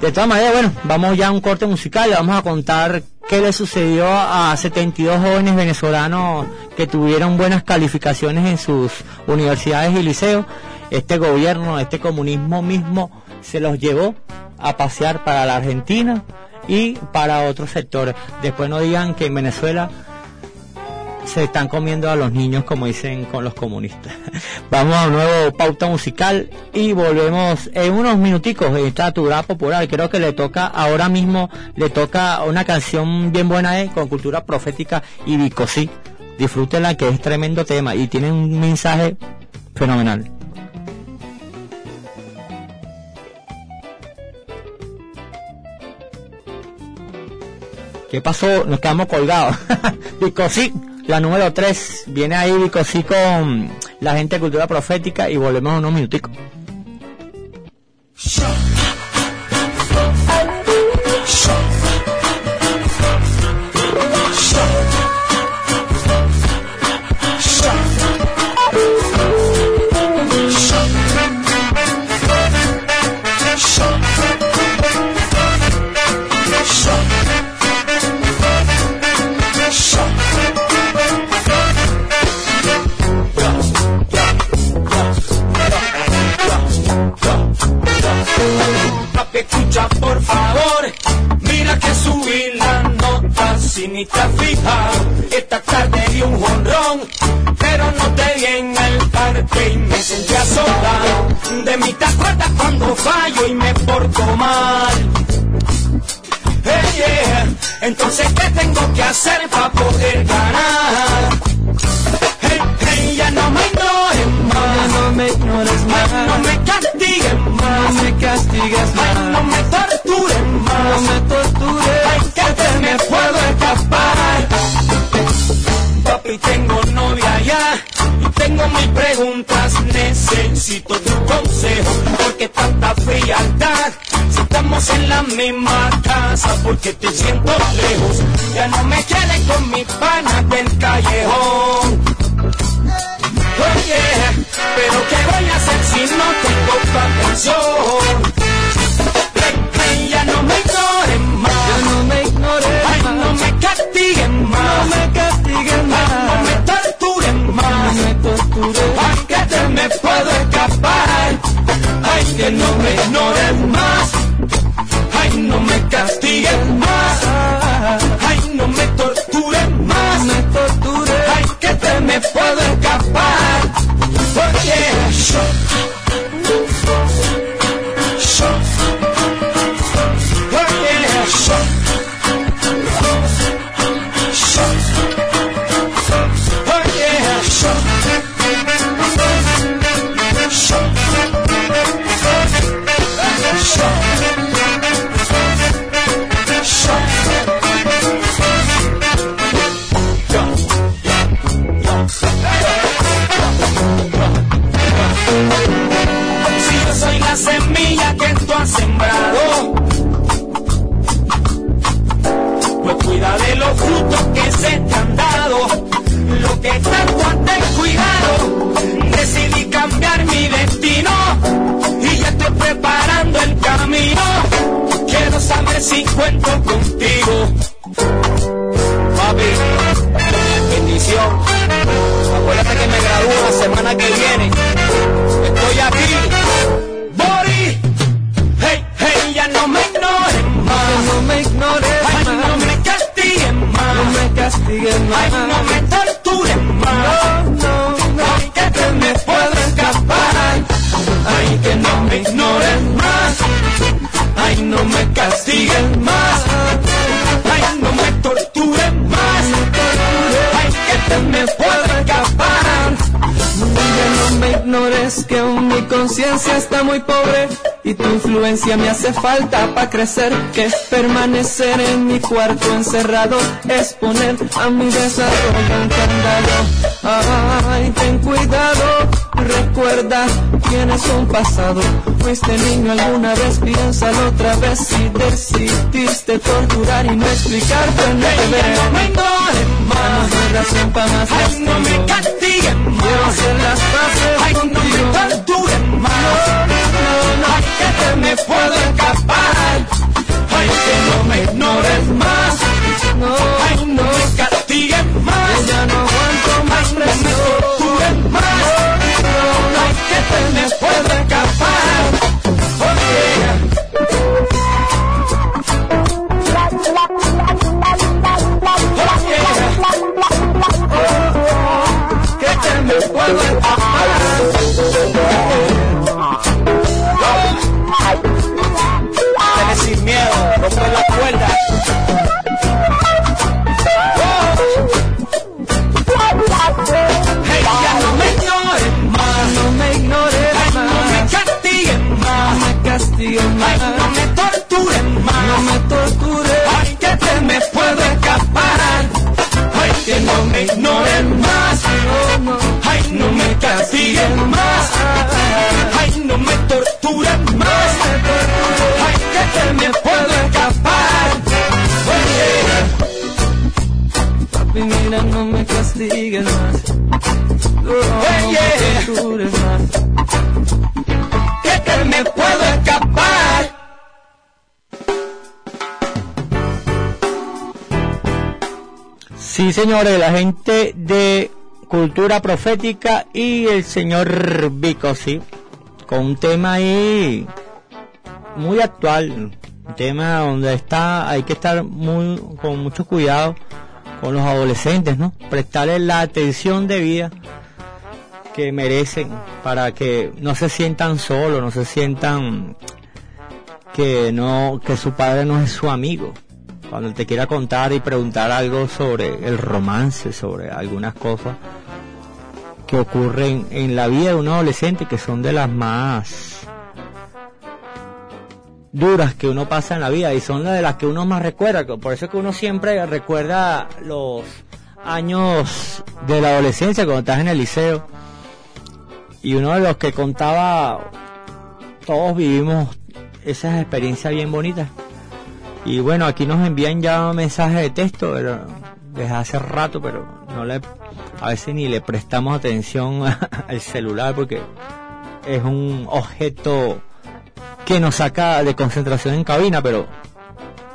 De todas maneras, bueno, vamos ya a un corte musical y vamos a contar qué le sucedió a 72 jóvenes venezolanos que tuvieron buenas calificaciones en sus universidades y liceos. Este gobierno, este comunismo mismo se los llevó a pasear para la Argentina y para otros sectores. Después no digan que en Venezuela se están comiendo a los niños, como dicen con los comunistas. Vamos a un nuevo pauta musical y volvemos en unos minuticos en esta cultura popular. Creo que le toca ahora mismo, le toca una canción bien buena eh, con cultura profética y bicosí. Disfrútenla que es tremendo tema y tiene un mensaje fenomenal. ¿Qué pasó? Nos quedamos colgados. Bicosí la número 3 viene ahí sí con la gente de cultura profética y volvemos unos minuticos. Entonces, ¿qué tengo que hacer para poder ganar? Hey, hey, ya no me ignores más. no me ignores más. no me castigues más. No me castigues más. Ay, no me tortures más. No me tortures. Ay, que te me puedo escapar. Papi, tengo novia ya y tengo mis preguntas. Necesito tu consejo porque tanta frialdad. Si estamos en la misma casa, porque te siento lejos. Ya no me si cuento contigo. Papi, bendición. Acuérdate que me gradúo la semana que viene. Estoy aquí no me ignoren más. no me ignoren Ay, no me castiguen más. No me castiguen más. Ay, no me no me castiguen más. Ay, no me torturen más. Ay, que te me pueda escapar. Ya no me ignores que aún mi conciencia está muy pobre y tu influencia me hace falta para crecer. Que permanecer en mi cuarto encerrado es poner a mi desarrollo un candado. Ay, ten cuidado, recuerda quiénes son pasado. Fuiste niño alguna vez, piénsalo otra vez si decidiste torturar y no explicarte no te no me ignoren más. No hay razón para más Ay, no me castiguen Quiero más. hacer las paces Ay, no contigo. me torturen más. No, no, Ay, que te me puedo escapar. Ay, que no me ignoren más. no, Ay, no me más. Ay, que te me puedo escapar. Oh, yeah. Que te me puedo que me puedo escapar. Oye, Papi, mira, no me castigues más. No, no me más. que te me puedo escapar. Sí, señores, la gente de Cultura Profética y el señor Vico, sí, con un tema ahí muy actual, un tema donde está, hay que estar muy, con mucho cuidado con los adolescentes, ¿no? Prestarles la atención debida que merecen para que no se sientan solos, no se sientan que no, que su padre no es su amigo cuando te quiera contar y preguntar algo sobre el romance, sobre algunas cosas que ocurren en la vida de un adolescente que son de las más duras que uno pasa en la vida y son las de las que uno más recuerda. Por eso es que uno siempre recuerda los años de la adolescencia cuando estás en el liceo. Y uno de los que contaba, todos vivimos esas experiencias bien bonitas. Y bueno, aquí nos envían ya mensajes de texto pero desde hace rato, pero no le, a veces ni le prestamos atención al celular porque es un objeto que nos saca de concentración en cabina, pero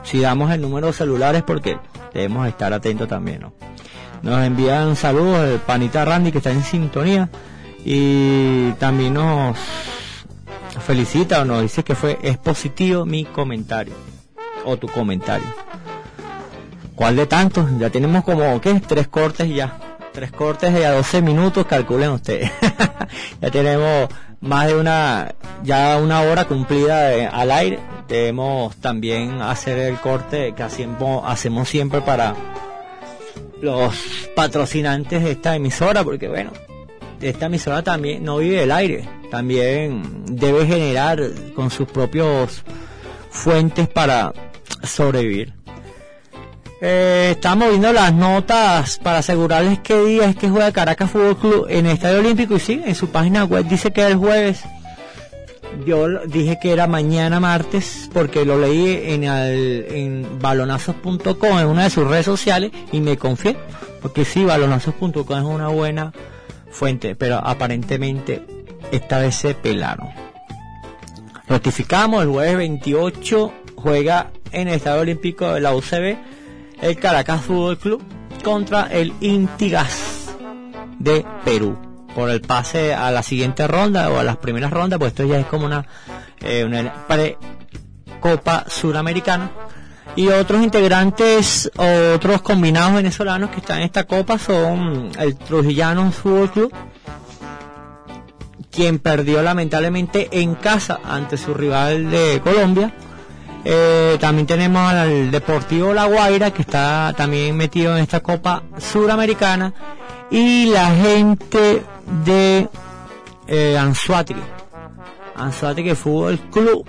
si damos el número de celulares porque debemos estar atentos también, ¿no? Nos envían saludos el panita Randy que está en sintonía y también nos felicita o nos dice que fue es positivo mi comentario o tu comentario. ¿Cuál de tantos? Ya tenemos como, ¿qué? Tres cortes ya. Tres cortes de a 12 minutos, calculen ustedes. ya tenemos más de una, ya una hora cumplida de- al aire. Debemos también hacer el corte que hacemos, hacemos siempre para los patrocinantes de esta emisora, porque bueno, esta emisora también no vive del aire, también debe generar con sus propios fuentes para sobrevivir. Eh, estamos viendo las notas para asegurarles qué día es que juega Caracas Fútbol Club en el Estadio Olímpico y sí, en su página web dice que es el jueves. Yo dije que era mañana martes porque lo leí en, balonazos.com en una de sus redes sociales y me confié porque sí, balonazos.com es una buena fuente, pero aparentemente esta vez se pelaron. Rectificamos, el jueves 28 juega en el Estadio Olímpico de la UCB el Caracas Fútbol Club contra el Intigas de Perú por el pase a la siguiente ronda o a las primeras rondas, pues esto ya es como una, eh, una pre-Copa Suramericana. Y otros integrantes, otros combinados venezolanos que están en esta copa son el Trujillano Fútbol Club, quien perdió lamentablemente en casa ante su rival de Colombia. Eh, también tenemos al Deportivo La Guaira, que está también metido en esta Copa Suramericana. Y la gente de eh, Anzuatri, Anzoátegui Fútbol Club,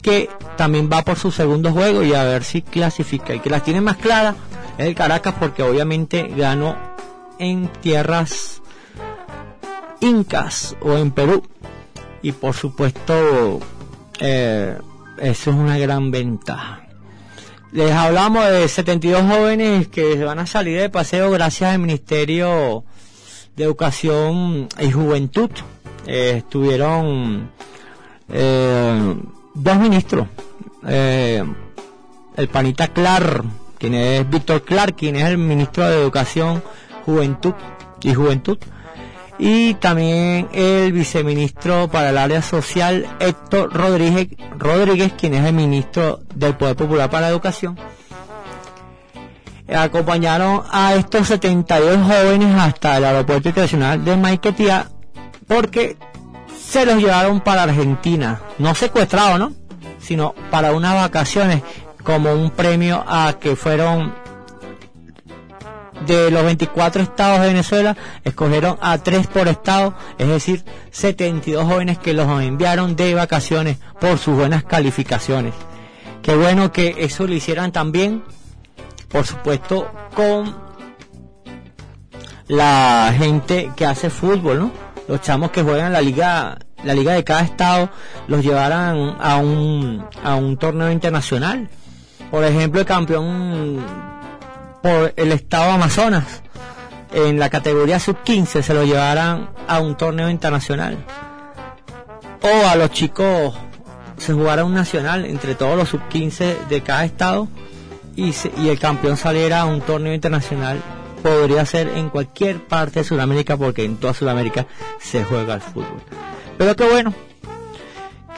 que también va por su segundo juego y a ver si clasifica. Y que las tiene más claras es el Caracas porque obviamente ganó en tierras incas o en Perú. Y por supuesto, eh, eso es una gran ventaja. Les hablamos de 72 jóvenes que van a salir de paseo gracias al Ministerio de Educación y Juventud. Eh, estuvieron eh, dos ministros. Eh, el panita Clark, quien es Víctor Clark, quien es el ministro de Educación, Juventud y Juventud. Y también el viceministro para el área social, Héctor Rodríguez, Rodríguez, quien es el ministro del Poder Popular para la Educación. Acompañaron a estos 72 jóvenes hasta el aeropuerto internacional de Maiquetía porque se los llevaron para Argentina. No secuestrados, ¿no? Sino para unas vacaciones como un premio a que fueron de los 24 estados de Venezuela, escogieron a 3 por estado, es decir, 72 jóvenes que los enviaron de vacaciones por sus buenas calificaciones. Qué bueno que eso lo hicieran también, por supuesto, con la gente que hace fútbol, ¿no? Los chamos que juegan la liga, la liga de cada estado, los llevaran a un, a un torneo internacional. Por ejemplo, el campeón por el estado Amazonas en la categoría sub-15 se lo llevaran a un torneo internacional. O a los chicos se jugara un nacional entre todos los sub-15 de cada estado y, se- y el campeón saliera a un torneo internacional. Podría ser en cualquier parte de Sudamérica porque en toda Sudamérica se juega el fútbol. Pero qué bueno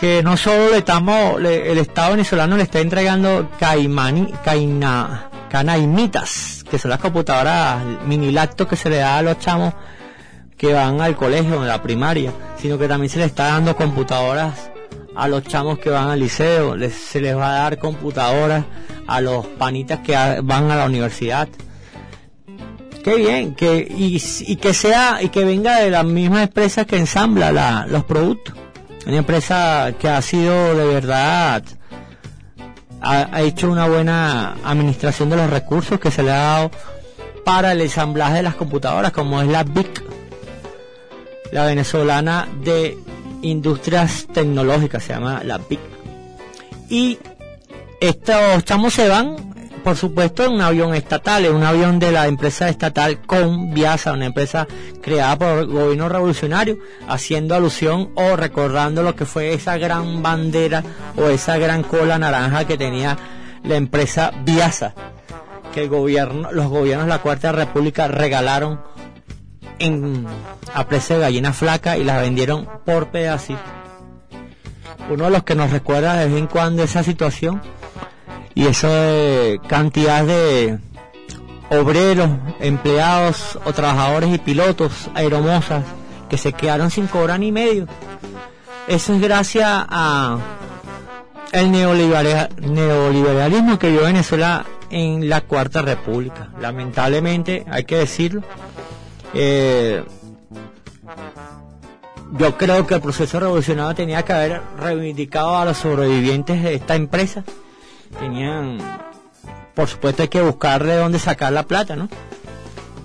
que no solo le estamos, el Estado venezolano le está entregando caimani, caina, canaimitas, que son las computadoras mini lacto que se le da a los chamos que van al colegio, en la primaria, sino que también se le está dando computadoras a los chamos que van al liceo, les- se les va a dar computadoras a los panitas que van a la universidad. Qué bien, que, y, y que sea, y que venga de la misma empresa que ensambla la- los productos. Una empresa que ha sido de verdad, ha, hecho una buena administración de los recursos que se le ha dado para el ensamblaje de las computadoras, como es la BIC, la venezolana de industrias tecnológicas, se llama la BIC. Y estos chamos se van, por supuesto, en un avión estatal, en un avión de la empresa estatal Conviasa, una empresa creada por el gobierno revolucionario, haciendo alusión o recordando lo que fue esa gran bandera o esa gran cola naranja que tenía la empresa Viasa, que el gobierno, los gobiernos de la Cuarta República regalaron en, a precio de gallina flaca y las vendieron por pedacitos. Uno de los que nos recuerda de vez en cuando esa situación y esa cantidad de obreros, empleados o trabajadores y pilotos aeromosas que se quedaron sin cobrar ni medio. Eso es gracias a el neoliberal- neoliberalismo que vio Venezuela en la Cuarta República. Lamentablemente, hay que decirlo. eh, yo creo que el proceso revolucionario tenía que haber reivindicado a los sobrevivientes de esta empresa. Tenían, por supuesto, hay que buscar de dónde sacar la plata, ¿no?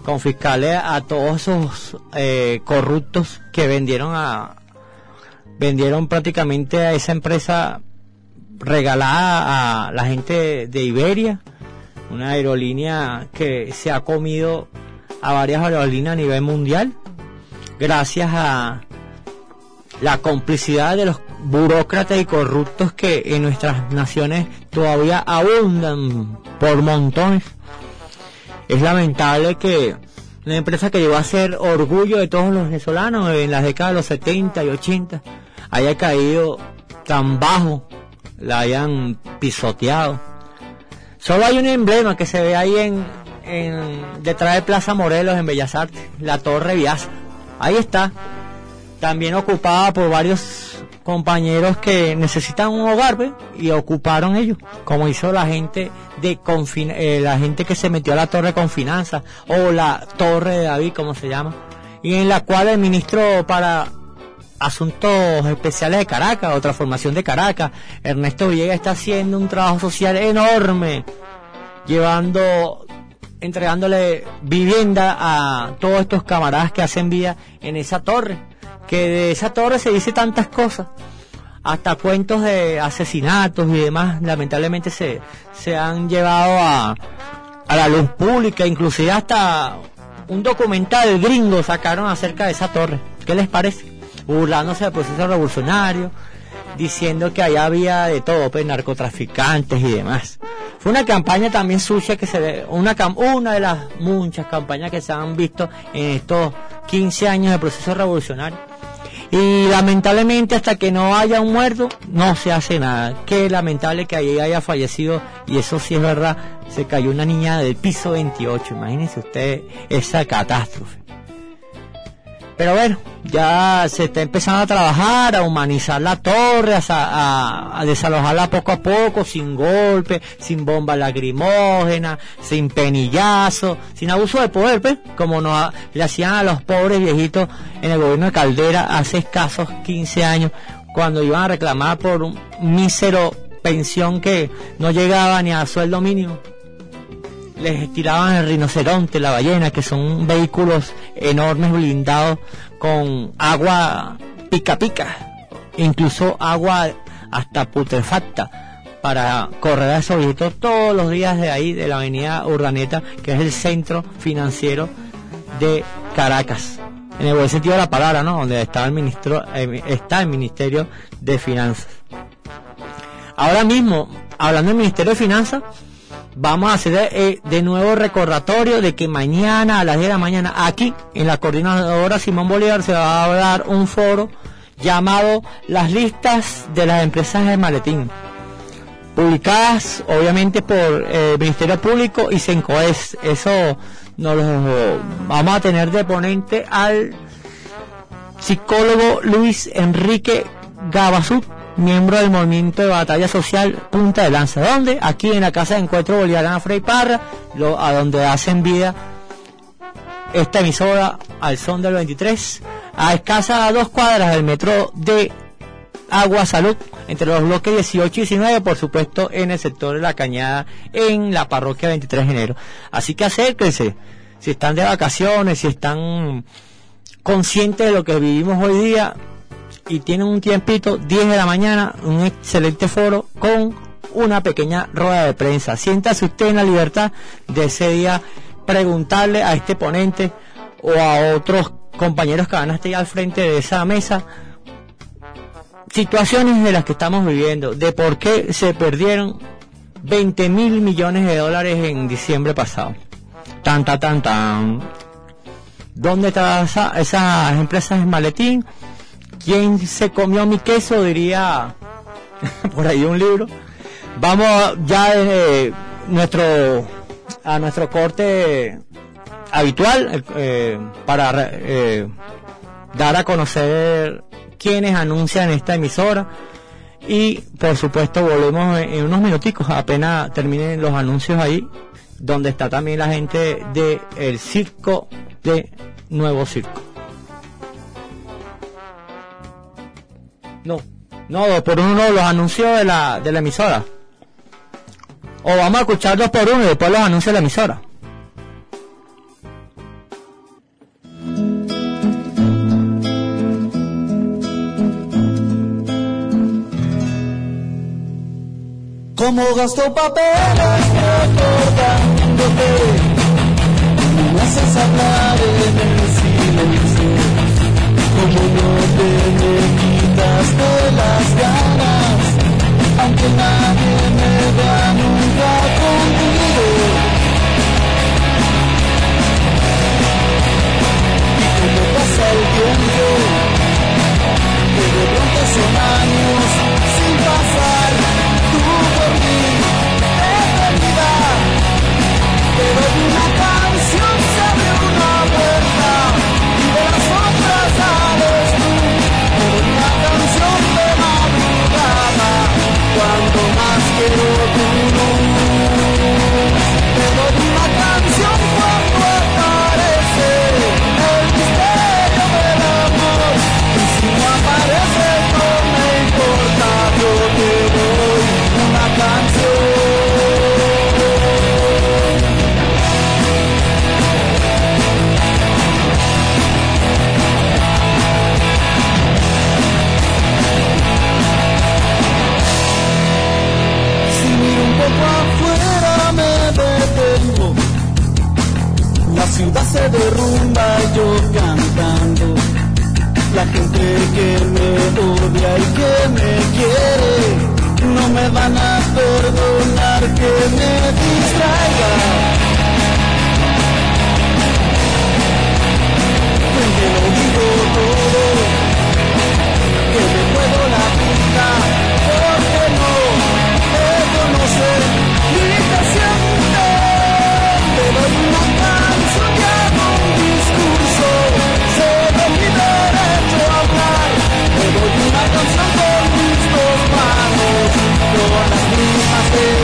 Confiscarle a todos esos eh, corruptos que vendieron a vendieron prácticamente a esa empresa regalada a la gente de Iberia, una aerolínea que se ha comido a varias aerolíneas a nivel mundial, gracias a la complicidad de los burócratas y corruptos que en nuestras naciones todavía abundan por montones. Es lamentable que una empresa que llegó a ser orgullo de todos los venezolanos en las décadas de los 70 y 80 haya caído tan bajo, la hayan pisoteado. Solo hay un emblema que se ve ahí en, en detrás de Plaza Morelos en Bellas Artes, la Torre Viasa. Ahí está, también ocupada por varios compañeros que necesitan un hogar y ocuparon ellos, como hizo la gente de eh, la gente que se metió a la torre con finanzas o la torre de David, como se llama, y en la cual el ministro para Asuntos Especiales de Caracas o Transformación de Caracas. Ernesto Villegas está haciendo un trabajo social enorme, llevando, entregándole vivienda a todos estos camaradas que hacen vida en esa torre. Que de esa torre se dice tantas cosas hasta cuentos de asesinatos y demás, lamentablemente se, se han llevado a, a la luz pública, inclusive hasta un documental gringo sacaron acerca de esa torre. ¿Qué les parece? Burlándose del proceso revolucionario, diciendo que allá había de todo, pues narcotraficantes y demás. Fue una campaña también sucia que se una una de las muchas campañas que se han visto en estos 15 años de proceso revolucionario. Y lamentablemente hasta que no haya un muerto, no se hace nada. Qué lamentable que allí haya fallecido, y eso sí es verdad, se cayó una niña del piso 28. Imagínense usted esa catástrofe. Pero bueno, ya se está empezando a trabajar, a humanizar la torre, a, desalojarla poco a poco, sin golpe, sin bomba lacrimógena, sin penillazo, sin abuso de poder, pues, como nos, le hacían a los pobres viejitos en el gobierno de Caldera hace escasos 15 años, cuando iban a reclamar por un mísero pensión que no llegaba ni a sueldo mínimo les tiraban el rinoceronte, la ballena, que son vehículos enormes blindados con agua pica pica, incluso agua hasta putrefacta para correr a esos vehículos todos los días de ahí, de la avenida Urdaneta, que es el centro financiero de Caracas. En el buen sentido de la palabra, ¿no? Donde está el, ministro, eh, está el Ministerio de Finanzas. Ahora mismo, hablando del Ministerio de Finanzas, vamos a hacer eh, de nuevo recordatorio de que mañana a las 10 de la mañana aquí en la coordinadora Simón Bolívar se va a dar un foro llamado las listas de las empresas de maletín publicadas obviamente por eh, el Ministerio Público y Sencoes. Eso nos lo vamos a tener de ponente al psicólogo Luis Enrique Gabazú miembro del movimiento de batalla social Punta de Lanza. ¿Dónde? Aquí en la Casa de Encuentro Bolivariana Frei Parra, lo, a donde hacen vida esta emisora al son del 23, a escasa dos cuadras del metro de Agua Salud, entre los bloques 18 y 19, por supuesto, en el sector de la Cañada, en la parroquia 23 de enero. Así que acérquense, si están de vacaciones, si están conscientes de lo que vivimos hoy día, y tienen un tiempito, 10 de la mañana, un excelente foro con una pequeña rueda de prensa. Siéntase usted en la libertad de ese día preguntarle a este ponente o a otros compañeros que van a estar al frente de esa mesa situaciones de las que estamos viviendo, de por qué se perdieron 20 mil millones de dólares en diciembre pasado. Tanta, tan, tan. ¿Dónde están esas empresas de maletín? ¿Quién se comió mi queso? Diría por ahí un libro. Vamos ya desde nuestro a nuestro corte habitual eh, para eh, dar a conocer quienes anuncian esta emisora y por supuesto volvemos en, unos minuticos apenas terminen los anuncios ahí donde está también la gente de el circo de Nuevo Circo. No, no, dos por uno los anuncios de la, de la emisora. O vamos a escuchar dos por uno y después los anuncios de la emisora. Como gasto papeles recordándote, me haces hablar en el silencio, como no de las ganas, aunque nadie me vea nunca contigo. Y como pasa el tiempo, que de pronto son años sin pasar, tú por mí, eternidad, pero de onda se derrumba yo cantando. La gente que me odia y que me quiere no me van a perdonar que me distraiga. Que lo digo todo, que me puedo la vida, porque no me mi estación. Con las mismas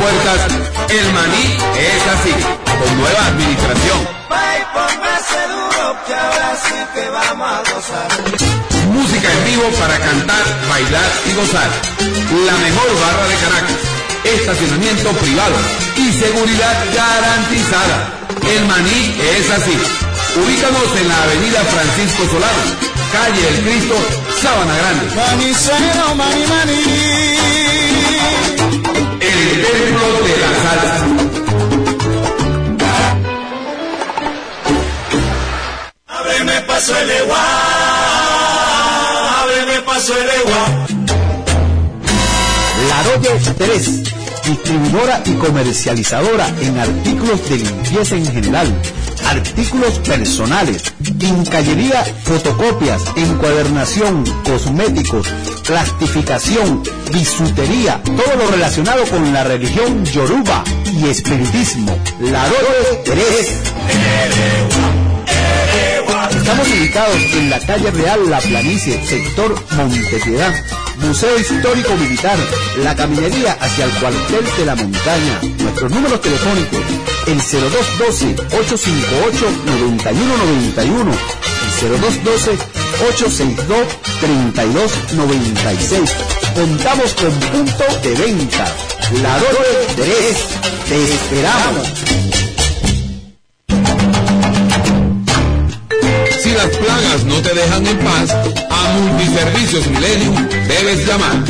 puertas. El maní es así, con nueva administración. Música en vivo para cantar, bailar y gozar. La mejor barra de Caracas. Estacionamiento privado y seguridad garantizada. El maní es así. Ubícanos en la avenida Francisco Solano, calle El Cristo, Sábana Grande. Manicero, mani, mani. De la salsa. Ábreme paso el egua, ábreme paso el egua. Laroye 3, distribuidora y comercializadora en artículos de limpieza en general, artículos personales, cañería, fotocopias, encuadernación, cosméticos, plastificación, bisutería, todo lo relacionado con la religión yoruba y espiritismo. La Teresa. Estamos ubicados en la calle Real La Planicie, sector Montepiedad. Museo Histórico Militar, la caminería hacia el cuartel de la montaña. Nuestros números telefónicos, el 0212-858-9191 y 0212-862-3296. Contamos con punto de venta. La Dore 3. Te esperamos. Las plagas no te dejan en paz, a Multiservicios Millennium debes llamar.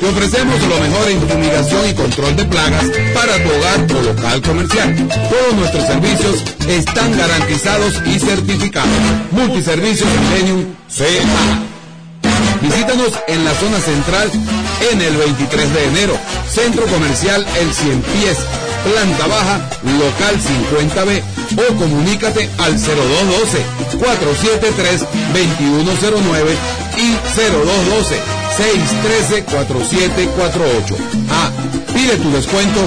Te ofrecemos lo mejor en fumigación y control de plagas para tu hogar o local comercial. Todos nuestros servicios están garantizados y certificados. Multiservicios Millennium CA. Visítanos en la zona central en el 23 de enero, Centro Comercial El Cien Pies, planta baja, local 50B o comunícate al 0212-473-2109 y 0212-613-4748. Ah, pide tu descuento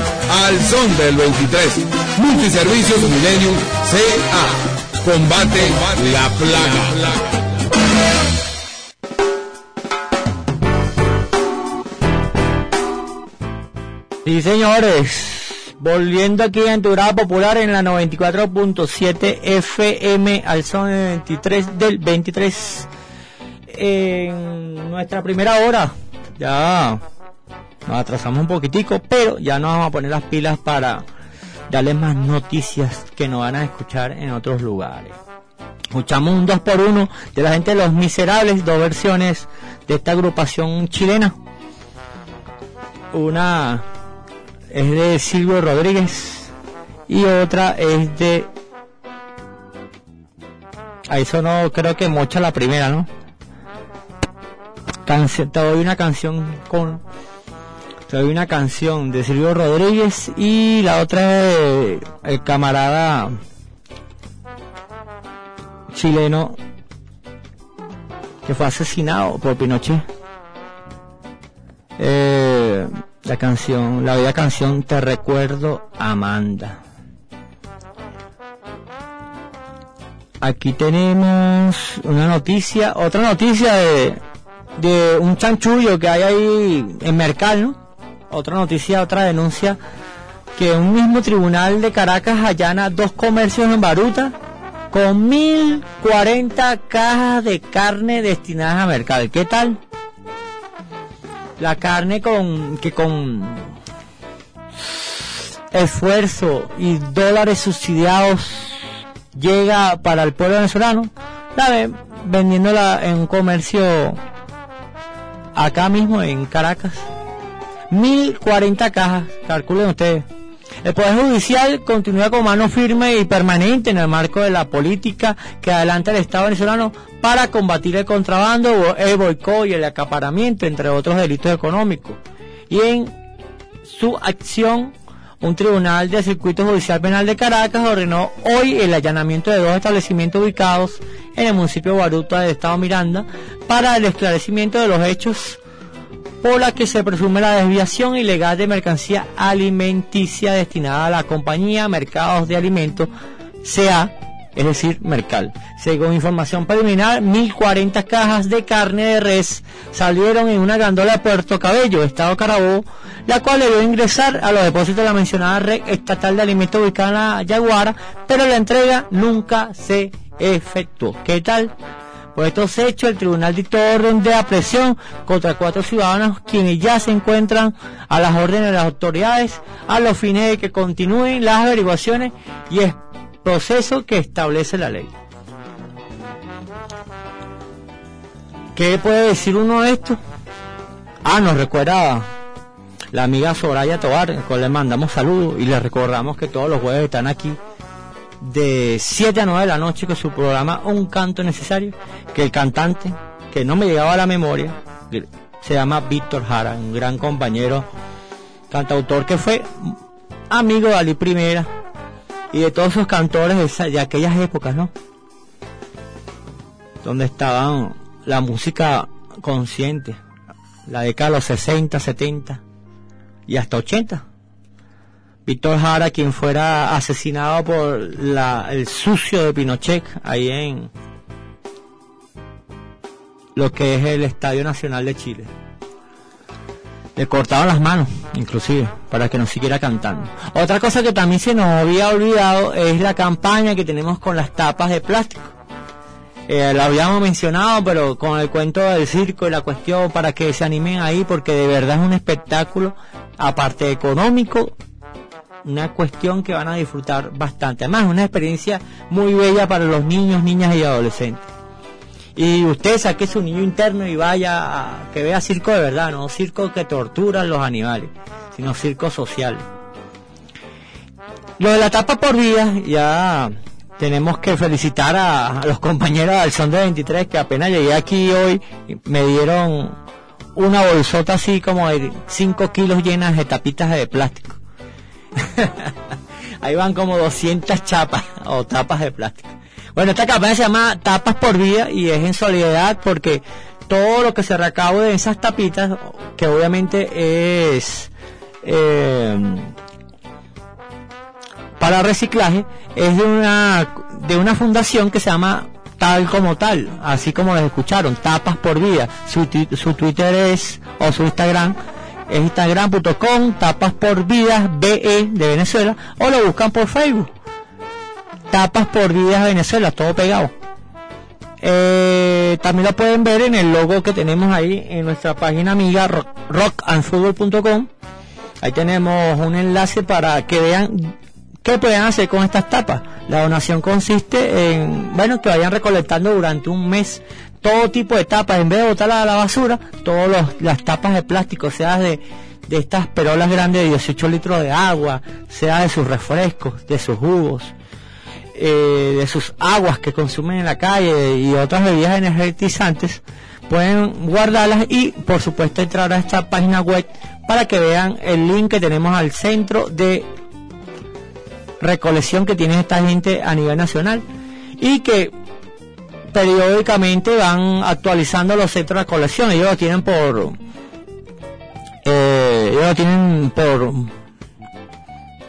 al son del 23. Multiservicios Millennium CA. Combate la plaga. Sí, señores. Volviendo aquí en Turada Popular en la 94.7 FM al son del 23 del 23. En nuestra primera hora. Ya nos atrasamos un poquitico, pero ya nos vamos a poner las pilas para darles más noticias que nos van a escuchar en otros lugares. Escuchamos un 2 por 1 de la gente de Los Miserables, dos versiones de esta agrupación chilena. Una es de Silvio Rodríguez y otra es de ahí sonó creo que mocha la primera no Canción, te doy una canción con te doy una canción de Silvio Rodríguez y la otra es el camarada chileno que fue asesinado por Pinochet. Eh, la canción, la bella canción Te recuerdo Amanda. Aquí tenemos una noticia, otra noticia de, de un chanchullo que hay ahí en Mercal, ¿no? Otra noticia, otra denuncia que un mismo tribunal de Caracas allana dos comercios en Baruta con 1040 cajas de carne destinadas a Mercal. ¿Qué tal? La carne con que con esfuerzo y dólares subsidiados llega para el pueblo venezolano, la ve vendiéndola en un comercio acá mismo en Caracas. 1040 cajas, calculen ustedes. El Poder Judicial continúa con mano firme y permanente en el marco de la política que adelanta el Estado venezolano para combatir el contrabando, el boicot y el acaparamiento, entre otros delitos económicos. Y en su acción, un tribunal del Circuito Judicial Penal de Caracas ordenó hoy el allanamiento de dos establecimientos ubicados en el municipio de Baruta del Estado Miranda para el esclarecimiento de los hechos por la que se presume la desviación ilegal de mercancía alimenticia destinada a la compañía Mercados de Alimentos, CA, es decir, Mercal. Según información preliminar, 1.040 cajas de carne de res salieron en una gandola de Puerto Cabello, Estado Carabobo, la cual debió ingresar a los depósitos de la mencionada red estatal de alimentos ubicada en la Yaguara, pero la entrega nunca se efectuó. ¿Qué tal? Por estos hechos, el tribunal dictó orden de apresión contra cuatro ciudadanos quienes ya se encuentran a las órdenes de las autoridades a los fines de que continúen las averiguaciones y el proceso que establece la ley. ¿Qué puede decir uno de esto? Ah, nos recuerda la amiga Soraya Tobar, con le mandamos saludos y le recordamos que todos los jueves están aquí de 7 a 9 de la noche con su programa Un Canto Necesario, que el cantante, que no me llegaba a la memoria, se llama Víctor Jara, un gran compañero cantautor que fue amigo de Ali Primera y de todos esos cantores de, de aquellas épocas, ¿no? Donde estaban la música consciente, la década de los 60, 70 y hasta 80. Víctor Jara, quien fuera asesinado por el sucio de Pinochet ahí en lo que es el Estadio Nacional de Chile. Le cortaban las manos, inclusive, para que no siguiera cantando. Otra cosa que también se nos había olvidado es la campaña que tenemos con las tapas de plástico. Eh, la habíamos mencionado, pero con el cuento del circo y la cuestión para que se animen ahí, porque de verdad es un espectáculo, aparte económico, una cuestión que van a disfrutar bastante. Además, una experiencia muy bella para los niños, niñas y adolescentes. Y usted saque su niño interno y vaya a que vea circo de verdad, no circo que torturan los animales, sino circo social. Lo de la tapa por vida, ya tenemos que felicitar a, a los compañeros del Son de 23 que apenas llegué aquí hoy me dieron una bolsota así como de 5 kilos llenas de tapitas de plástico. Ahí van como 200 chapas o tapas de plástico. Bueno, esta campaña se llama Tapas por Vida y es en solidaridad porque todo lo que se recaude de esas tapitas, que obviamente es eh, para reciclaje, es de una, de una fundación que se llama tal como tal, así como les escucharon, Tapas por Vida. Su, su Twitter es, o su Instagram, es instagram.com, tapas por vidas BE de Venezuela, o lo buscan por Facebook. Tapas por vidas Venezuela, todo pegado. Eh, también lo pueden ver en el logo que tenemos ahí en nuestra página amiga rock, rockandfootball.com. Ahí tenemos un enlace para que vean qué pueden hacer con estas tapas. La donación consiste en, bueno, que vayan recolectando durante un mes todo tipo de tapas. En vez de botarlas a la basura, todas las tapas de plástico, sea de, de estas perolas grandes de 18 litros de agua, sea de sus refrescos, de sus jugos, eh, de sus aguas que consumen en la calle y otras bebidas energizantes, pueden guardarlas y por supuesto entrar a esta página web para que vean el link que tenemos al centro de recolección que tiene esta gente a nivel nacional y que periódicamente van actualizando los centros de recolección ellos lo tienen por eh, ellos lo tienen por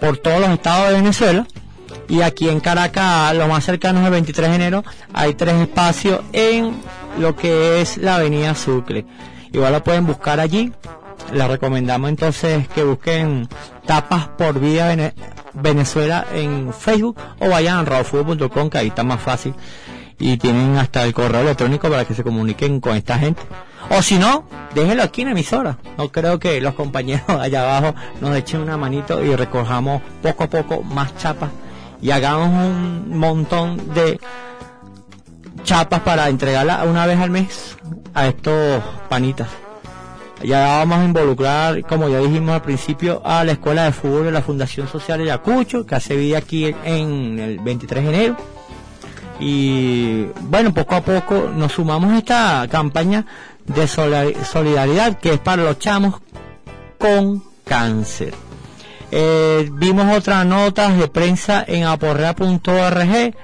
por todos los estados de Venezuela. Y aquí en Caracas lo más cercano es el 23 de enero hay tres espacios en lo que es la avenida Sucre. Igual lo pueden buscar allí. Les recomendamos entonces que busquen tapas por Vene- Venezuela en Facebook o vayan a rawfood.com que ahí está más fácil y tienen hasta el correo electrónico para que se comuniquen con esta gente. O si no déjenlo aquí en emisora. No creo que los compañeros allá abajo nos echen una manito y recojamos poco a poco más chapas y hagamos un montón de chapas para entregarla una vez al mes a estos panitas. Ya vamos a involucrar, como ya dijimos al principio, a la Escuela de Fútbol de la Fundación Social de Ayacucho, que hace vida aquí en el 23 de enero. Y bueno, poco a poco nos sumamos a esta campaña de solidaridad que es para los chamos con cáncer. Eh, vimos otras notas de prensa en aporrea.org,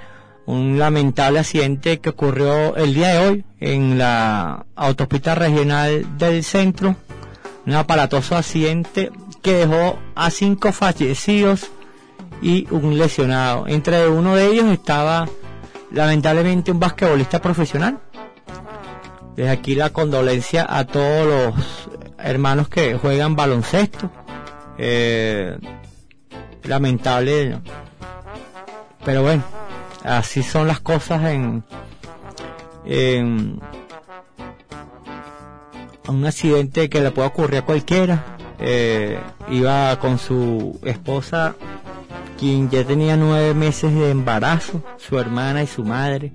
un lamentable accidente que ocurrió el día de hoy en la autopista regional del centro, un aparatoso accidente que dejó a cinco fallecidos y un lesionado. Entre uno de ellos estaba lamentablemente un basquetbolista profesional. Desde aquí la condolencia a todos los hermanos que juegan baloncesto. Eh, lamentable, pero bueno, así son las cosas en, en un accidente que le puede ocurrir a cualquiera. Eh, iba con su esposa, quien ya tenía nueve meses de embarazo, su hermana y su madre.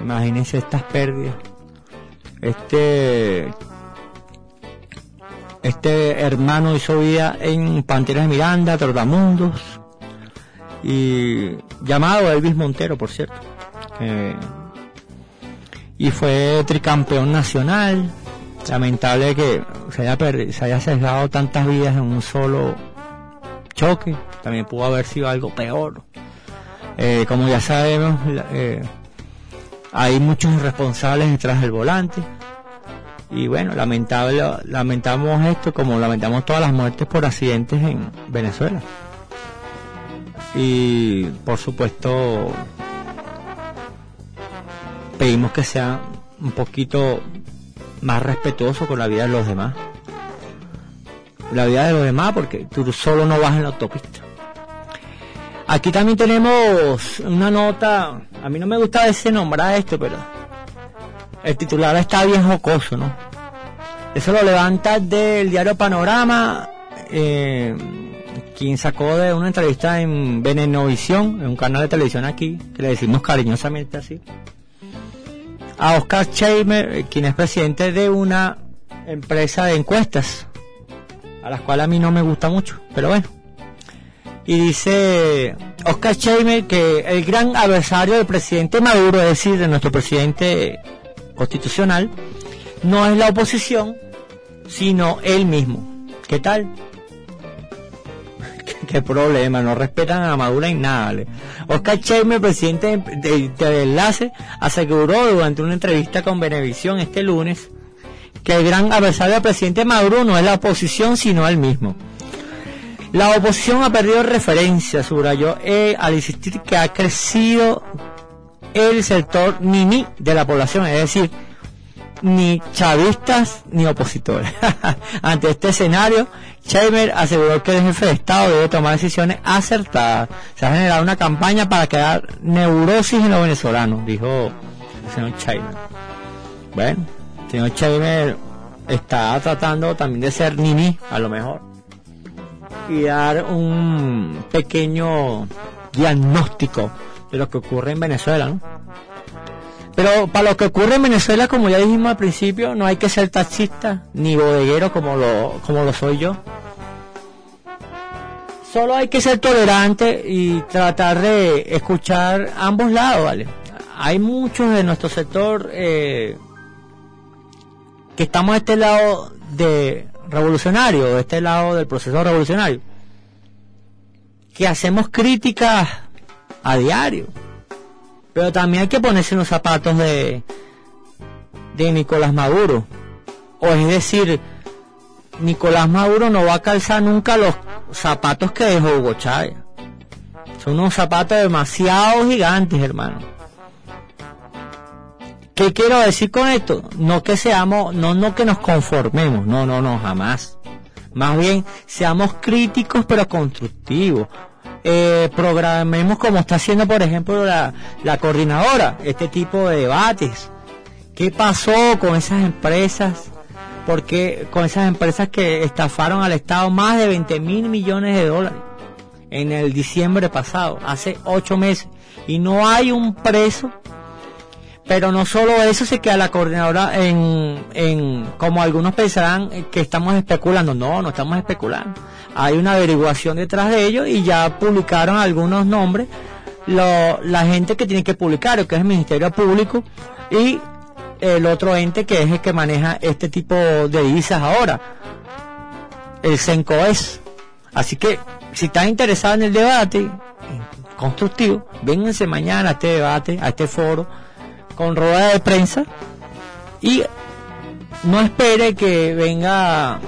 Imagínense estas pérdidas. Este este hermano hizo vida en Panteras Miranda, Trotamundos, y llamado Elvis Montero, por cierto. Eh, y fue tricampeón nacional, lamentable que se haya, se haya sesgado tantas vidas en un solo choque. También pudo haber sido algo peor. Eh, como ya sabemos, eh, hay muchos irresponsables detrás del volante. Y bueno, lamentable, lamentamos esto como lamentamos todas las muertes por accidentes en Venezuela. Y por supuesto, pedimos que sea un poquito más respetuoso con la vida de los demás. La vida de los demás porque tú solo no vas en la autopista. Aquí también tenemos una nota, a mí no me gusta ese nombrar esto, pero el titular está bien jocoso, ¿no? Eso lo levanta del diario Panorama, eh, quien sacó de una entrevista en Venenovisión, en un canal de televisión aquí, que le decimos cariñosamente así, a Oscar eh, quien es presidente de una empresa de encuestas, a las cuales a mí no me gusta mucho, pero bueno. Y dice Oscar Cheimer que el gran adversario del presidente Maduro, es decir, de nuestro presidente constitucional, no es la oposición, sino él mismo. ¿Qué tal? ¿Qué, problema? No respetan a Maduro en nada. Oscar Cheimer, presidente de, de- Enlace, aseguró durante una entrevista con Venevisión este lunes que el gran adversario del presidente Maduro no es la oposición, sino él mismo. La oposición ha perdido referencia, subrayó eh, al insistir que ha crecido el sector nini de la población, es decir, ni chavistas ni opositores. Ante este escenario, Cheimer aseguró que el jefe de Estado debe tomar decisiones acertadas. Se ha generado una campaña para crear neurosis en los venezolanos, dijo el señor Cheimer. Bueno, el señor Cheimer está tratando también de ser nini, a lo mejor, y dar un pequeño diagnóstico de lo que ocurre en Venezuela, ¿no? Pero para lo que ocurre en Venezuela, como ya dijimos al principio, no hay que ser taxista ni bodeguero como lo, como lo soy yo. Solo hay que ser tolerante y tratar de escuchar ambos lados, ¿vale? Hay muchos de nuestro sector eh, que estamos de este lado de revolucionario, de este lado del proceso revolucionario, que hacemos críticas a diario. Pero también hay que ponerse en los zapatos de, de Nicolás Maduro. O es decir, Nicolás Maduro no va a calzar nunca los zapatos que dejó Hugo Chávez. Son unos zapatos demasiado gigantes, hermano. ¿Qué quiero decir con esto? No que seamos, no, no que nos conformemos, no, no, no, jamás. Más bien, seamos críticos pero constructivos. Eh, programemos como está haciendo, por ejemplo, la, la coordinadora, este tipo de debates. ¿Qué pasó con esas empresas? Porque con esas empresas que estafaron al Estado más de 20 mil millones de dólares en el diciembre pasado, hace ocho meses, y no hay un preso pero no solo eso se queda la coordinadora en, en como algunos pensarán que estamos especulando. No no estamos especulando. Hay una averiguación detrás de ello y ya publicaron algunos nombres. Lo- la gente que tiene que publicar que es el ministerio público y el otro ente que es el que maneja este tipo de divisas ahora. El CENCOES así que si están interesados en el debate constructivo vénganse mañana a este debate a este foro con rueda de prensa y no espere que venga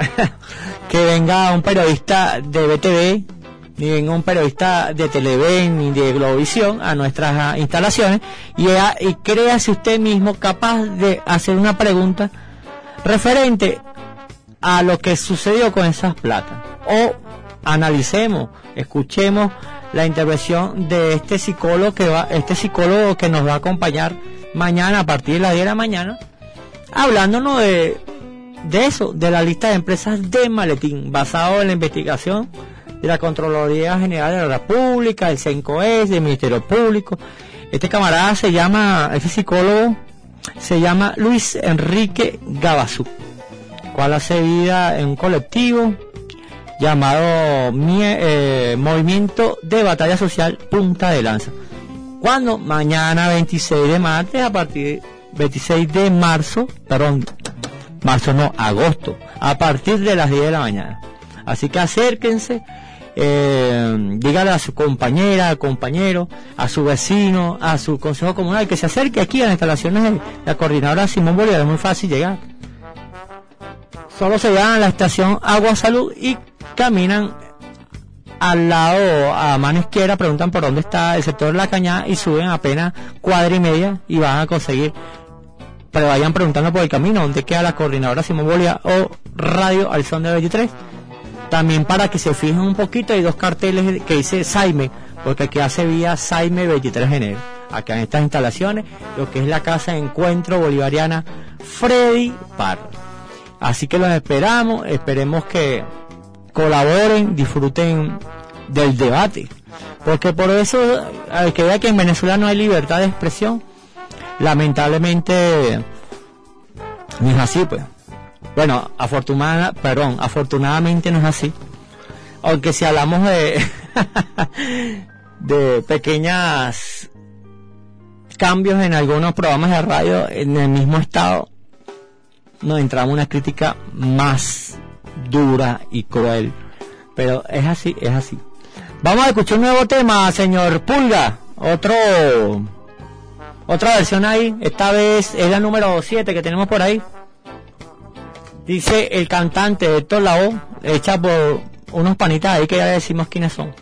que venga un periodista de BTV ni venga un periodista de Televen ni de Globovisión a nuestras instalaciones. Y, a- créase usted mismo capaz de hacer una pregunta referente a lo que sucedió con esas platas o analicemos, escuchemos la intervención de este psicólogo que va, este psicólogo que nos va a acompañar mañana a partir de las 10 de la mañana, hablándonos de, de eso, de la lista de empresas de maletín, basado en la investigación de la Contraloría General de la República, el CENCOES, del Ministerio Público. Este camarada se llama, este psicólogo se llama Luis Enrique Gabazú, cual hace vida en un colectivo llamado eh, Movimiento de Batalla Social Punta de Lanza. Cuando mañana 26 de martes a partir 26 de marzo, perdón, marzo no, agosto, a partir de las 10 de la mañana. Así que acérquense, eh, dígale a su compañera, compañero, a su vecino, a su consejo comunal que se acerque aquí a las instalaciones de la coordinadora Simón Bolívar, es muy fácil llegar. Solo se llegan a la estación Agua Salud y caminan al lado, a mano izquierda, preguntan por dónde está el sector de la cañada y suben apenas cuadra y media y van a conseguir, pero vayan preguntando por el camino, dónde queda la coordinadora Simón Bolívar o Radio al son de 23. También para que se fijen un poquito, hay dos carteles que dice Saime, porque aquí hace vía Saime 23 de enero. Acá en estas instalaciones, lo que es la casa de encuentro bolivariana Freddy Parra. Así que los esperamos, esperemos que colaboren, disfruten del debate. Porque por eso, al que vea que en Venezuela no hay libertad de expresión, lamentablemente no es así, pues. Bueno, afortunada, perdón, afortunadamente no es así. Aunque si hablamos de de pequeñas cambios en algunos programas de radio en el mismo estado, nos entramos una crítica más dura y cruel. Pero es así, es así. Vamos a escuchar un nuevo tema, señor Pulga. Otro, otra versión ahí. Esta vez es la número 7 que tenemos por ahí. Dice el cantante Héctor Lao, hecha por unos panitas ahí que ya decimos quiénes son.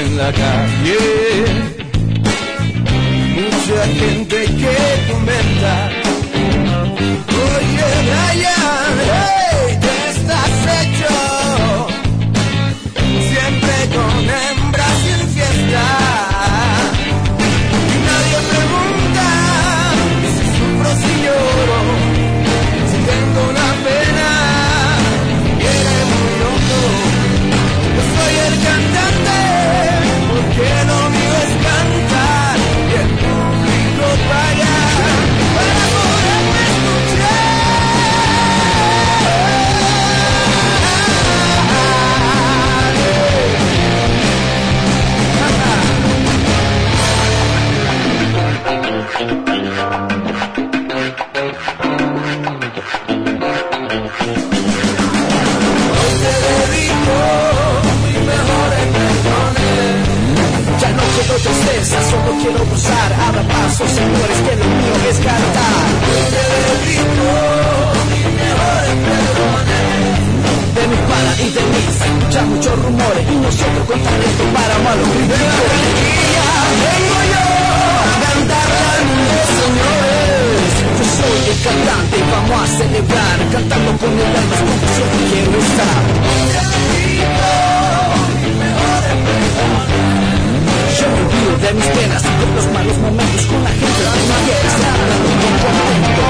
En la calle. Mucha gente que comenta. Oye, Brian, hey, tristeza, solo quiero gozar. Abra paso, señores, que lo mío es cantar. Hoy te dedico mis mejores perdones. De mis panas y de mí se escuchan muchos rumores y nosotros contar esto para malos primeros. Vengo yo a cantarle al señores. Yo soy el cantante y vamos a celebrar cantando con el alma, es como siempre quiero estar. Yo me olvido de mis penas y de los malos momentos con la gente que me quiere estar contento.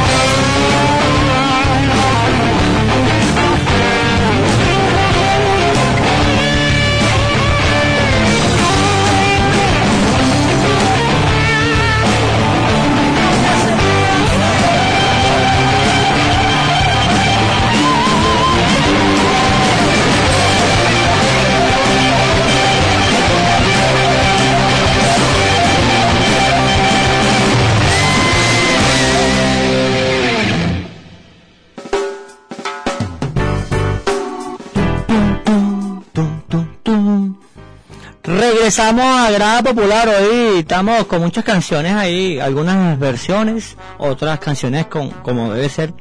Regresamos a Grada Popular. Hoy estamos con muchas canciones ahí, algunas versiones, otras canciones con, como debe ser,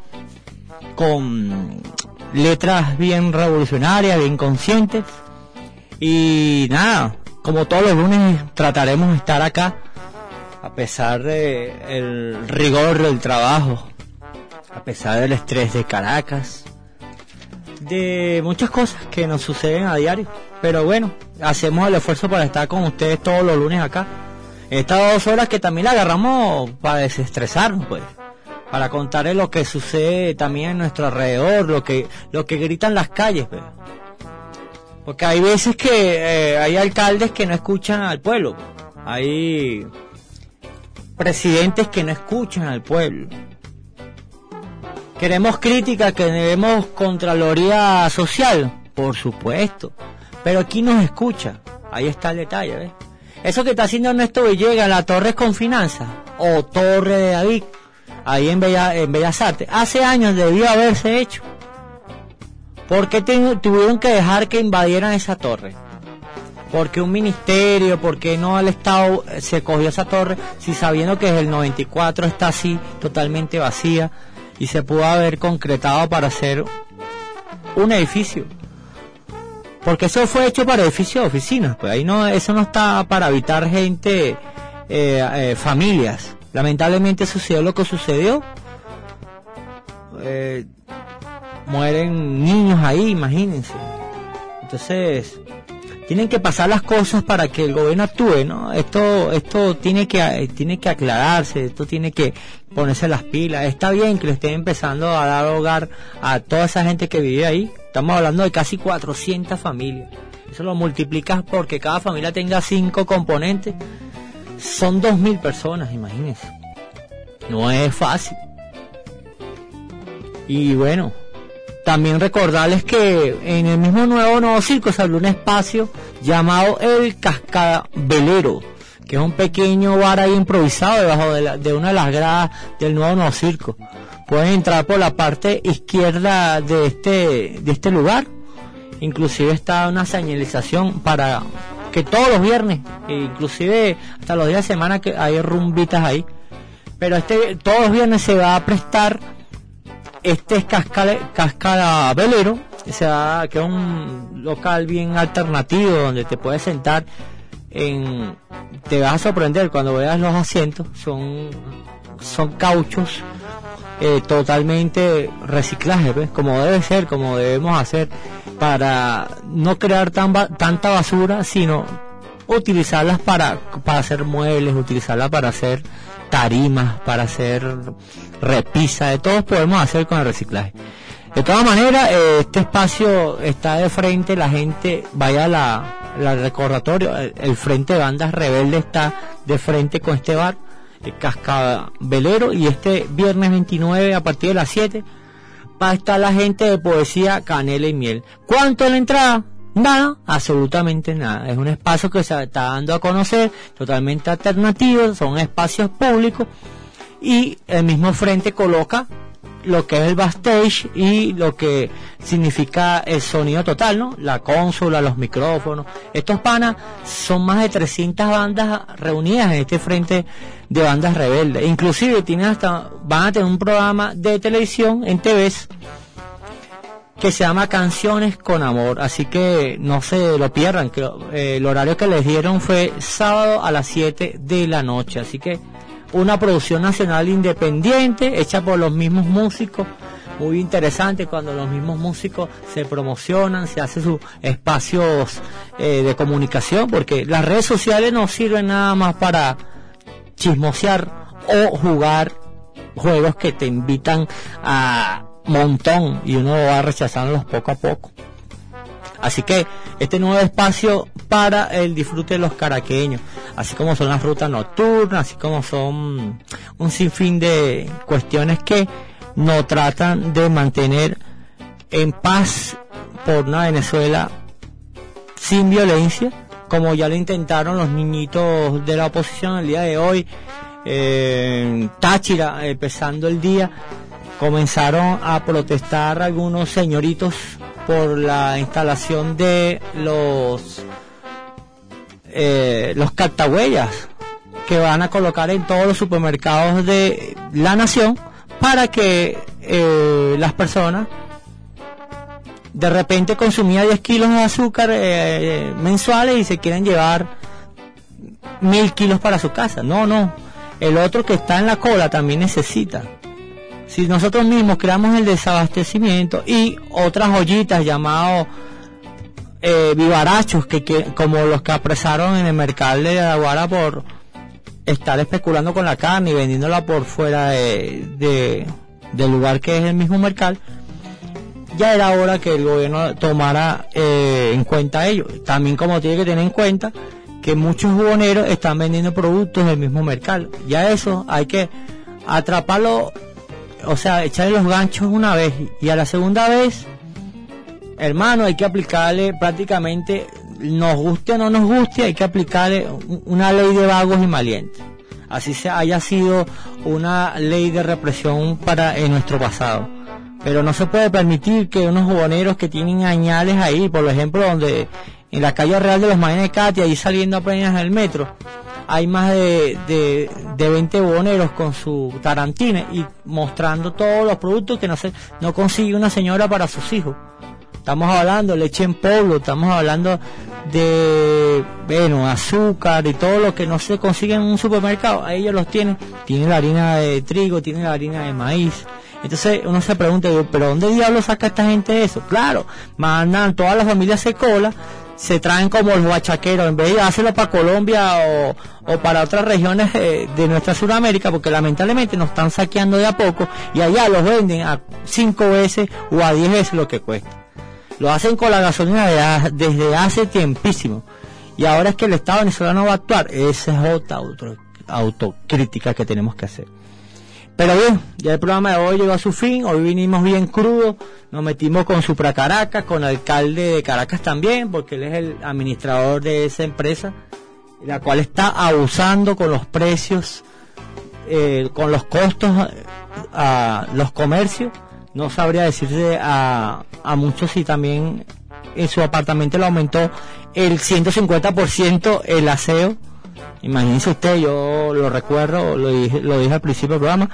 con letras bien revolucionarias, bien conscientes. Y nada, como todos los lunes trataremos de estar acá, a pesar de el rigor del trabajo, a pesar del estrés de Caracas, de muchas cosas que nos suceden a diario. Pero bueno, hacemos el esfuerzo para estar con ustedes todos los lunes acá. Estas dos horas que también la agarramos para desestresarnos, pues. Para contarles lo que sucede también en nuestro alrededor, lo que, lo que gritan las calles, pues. Porque hay veces que eh, hay alcaldes que no escuchan al pueblo. Hay presidentes que no escuchan al pueblo. Queremos crítica, queremos contraloría social, por supuesto. Pero aquí nos escucha. Ahí está el detalle, ¿ves? Eso que está haciendo Ernesto Villegas, la Torre con Finanzas, o Torre de David, ahí en, Bella, Bellas Artes, hace años debió haberse hecho. ¿Por qué tuvieron que dejar que invadieran esa torre? porque un ministerio, porque no el Estado se cogió esa torre, si sabiendo que desde el 94 está así, totalmente vacía, y se pudo haber concretado para hacer un edificio. Porque eso fue hecho para edificios de oficinas, pues ahí no, eso no está para habitar gente, eh, eh, familias. Lamentablemente sucedió lo que sucedió. Eh, mueren niños ahí, imagínense. Entonces, tienen que pasar las cosas para que el gobierno actúe, ¿no? Esto, esto tiene que, tiene que aclararse, esto tiene que ponerse las pilas. Está bien que le estén empezando a dar hogar a toda esa gente que vive ahí. Estamos hablando de casi 400 familias. Eso lo multiplicas porque cada familia tenga cinco componentes. Son 2.000 personas, imagínense. No es fácil. Y bueno, también recordarles que en el mismo nuevo Nuevo Circo se abrió un espacio llamado el Cascabelero, que es un pequeño bar ahí improvisado debajo de, una de las gradas del nuevo Nuevo Circo. Pueden entrar por la parte izquierda de este, de este lugar. Inclusive está una señalización para que todos los viernes, e inclusive hasta los días de semana que hay rumbitas ahí. Pero este todos los viernes se va a prestar este es Cascada, Cascada Velero, que es un local bien alternativo donde te puedes sentar en te vas a sorprender cuando veas los asientos son son cauchos eh, totalmente reciclaje como debe ser como debemos hacer para no crear tan tanta basura sino utilizarlas para para hacer muebles utilizarlas para hacer tarimas para hacer repisa, de todos podemos hacer con el reciclaje. De todas maneras, eh, este espacio está de frente, la gente vaya a la, recordatorio, el, frente de bandas rebelde está de frente con este bar, el Cascabelero, y este viernes 29 a partir de las 7 va a estar la gente de poesía Canela y Miel. ¿Cuánto es la entrada? Nada, absolutamente nada. Es un espacio que se está dando a conocer, totalmente alternativo, son espacios públicos y el mismo frente coloca lo que es el backstage y lo que significa el sonido total, ¿no? La consola, los micrófonos. Estos panas son más de 300 bandas reunidas en este frente de bandas rebeldes. Inclusive tienen hasta, van a tener un programa de televisión en TVs que se llama Canciones con Amor. Así que no se lo pierdan. Que, eh, el horario que les dieron fue sábado a las 7 de la noche. Así que una producción nacional independiente hecha por los mismos músicos muy interesante cuando los mismos músicos se promocionan, se hacen sus espacios eh, de comunicación, porque las redes sociales no sirven nada más para chismosear o jugar juegos que te invitan a montón y uno va rechazándolos poco a poco. Así que este nuevo espacio para el disfrute de los caraqueños, así como son las rutas nocturnas, así como son un sinfín de cuestiones que nos tratan de mantener en paz por una Venezuela sin violencia, como ya lo intentaron los niñitos de la oposición el día de hoy, en Táchira, empezando el día, comenzaron a protestar algunos señoritos por la instalación de los eh, los que van a colocar en todos los supermercados de la nación para que eh, las personas de repente consumía 10 kilos de azúcar eh, mensuales y se quieren llevar mil kilos para su casa. No, no. El otro que está en la cola también necesita. Si nosotros mismos creamos el desabastecimiento y otras ollitas llamados eh, vivarachos, que, que, como los que apresaron en el mercado de Aguara por estar especulando con la carne y vendiéndola por fuera de, de- del lugar que es el mismo mercado, ya era hora que el gobierno tomara eh, en cuenta ello. También como tiene que tener en cuenta que muchos jugoneros están vendiendo productos del mismo mercado. Ya eso hay que atraparlo, o sea, echarle los ganchos una vez y a la segunda vez, hermano, hay que aplicarle prácticamente, nos guste o no nos guste, hay que aplicarle un- una ley de vagos y malientes. Así se haya sido una ley de represión para en nuestro pasado. Pero no se puede permitir que unos jugoneros que tienen añales ahí, por ejemplo, donde en la calle Real de los Maines de Katia, ahí saliendo apenas del metro, hay más de, de, de 20 buhoneros con su tarantina y mostrando todos los productos que no, se, no consigue una señora para sus hijos. Estamos hablando de leche en polvo, estamos hablando de, bueno, azúcar y todo lo que no se consigue en un supermercado. Ellos los tienen. Tienen la harina de trigo, tienen la harina de maíz. Entonces uno se pregunta, pero ¿dónde diablos saca esta gente eso? Claro, mandan todas las familias se cola, se traen como los bachaqueros, en vez de hacerlo para Colombia o, o para otras regiones eh, de nuestra Sudamérica, porque lamentablemente nos están saqueando de a poco y allá los venden a cinco veces o a diez veces lo que cuesta. Lo hacen con la gasolina desde hace tiempísimo. Y ahora es que el Estado venezolano va a actuar. Esa es otra auto- autocrítica que tenemos que hacer. Pero bien, ya el programa de hoy llegó a su fin. Hoy vinimos bien crudo. Nos metimos con Supra Caracas, con el alcalde de Caracas también, porque él es el administrador de esa empresa, la cual está abusando con los precios, eh, con los costos a los comercios. No sabría decirle a, a muchos si también en su apartamento le aumentó el 150% el aseo. Imagínense usted, yo lo recuerdo, lo dije, lo dije al principio del programa,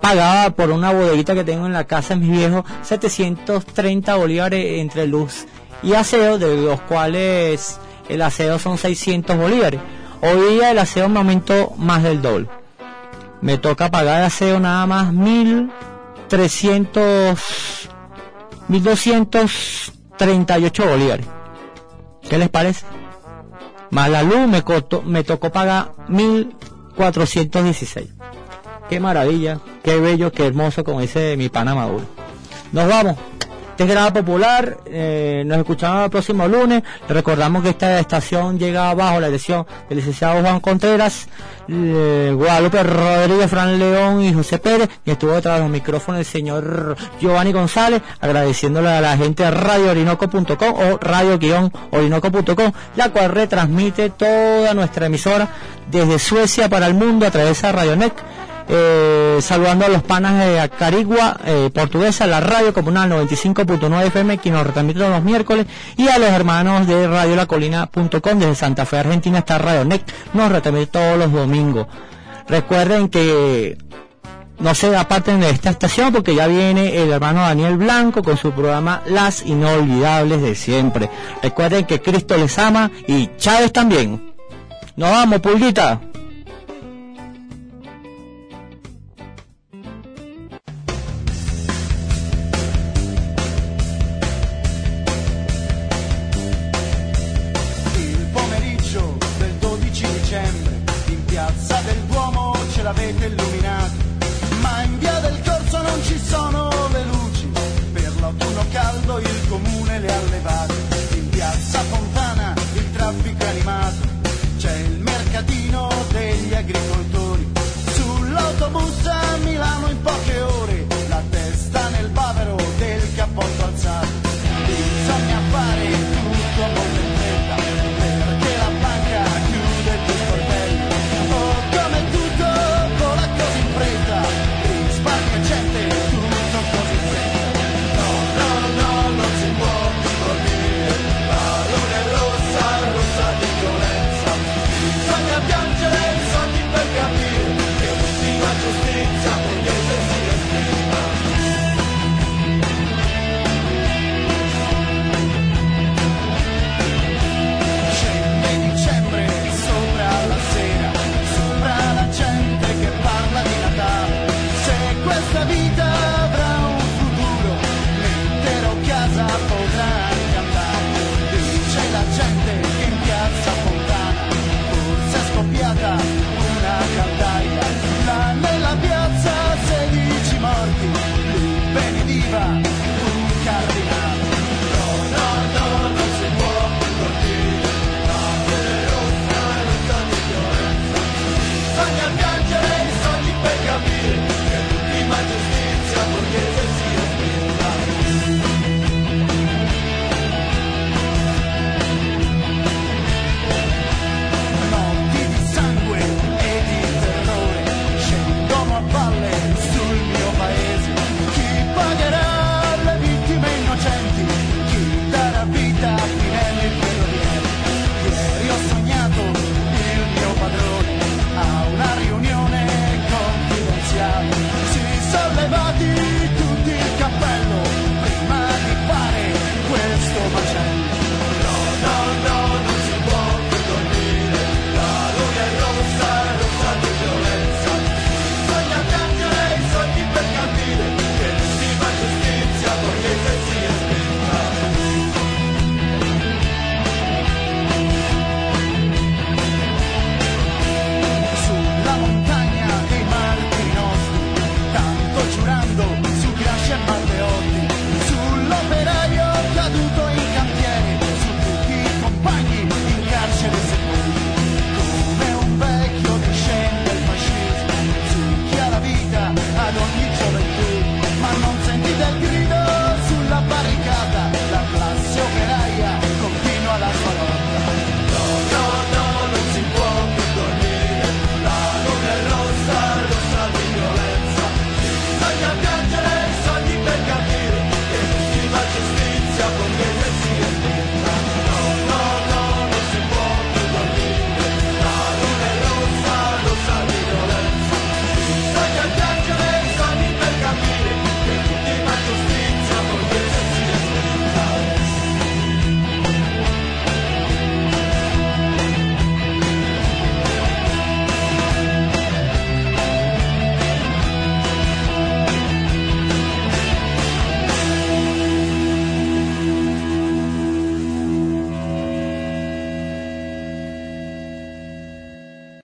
pagaba por una bodeguita que tengo en la casa de mis viejos 730 bolívares entre luz y aseo, de los cuales el aseo son 600 bolívares. Hoy día el aseo me aumentó más del doble. Me toca pagar de aseo nada más 1300, 1238 bolívares. ¿Qué les parece? Más la luz me, costó, me tocó pagar 1416. Qué maravilla, qué bello, qué hermoso, como dice mi pana Maduro. Nos vamos. Este es Grada Popular, eh, nos escuchamos el próximo lunes. Recordamos que esta estación llega bajo la dirección del licenciado Juan Contreras, Guadalupe Rodríguez, Fran León y José Pérez, y estuvo detrás de los micrófonos el señor Giovanni González, agradeciéndole a la gente de radioorinoco.com o radio-orinoco.com, la cual retransmite toda nuestra emisora desde Suecia para el mundo a través de Radionet. Eh, saludando a los panas de Acarigua, eh, portuguesa, la radio comunal 95.9 FM, que nos retransmite todos los miércoles, y a los hermanos de radiolacolina.com desde Santa Fe, Argentina, está Radio Net, nos retransmite todos los domingos. Recuerden que no se aparten de esta estación porque ya viene el hermano Daniel Blanco con su programa Las Inolvidables de Siempre. Recuerden que Cristo les ama y Chávez también. Nos vamos, pulguita.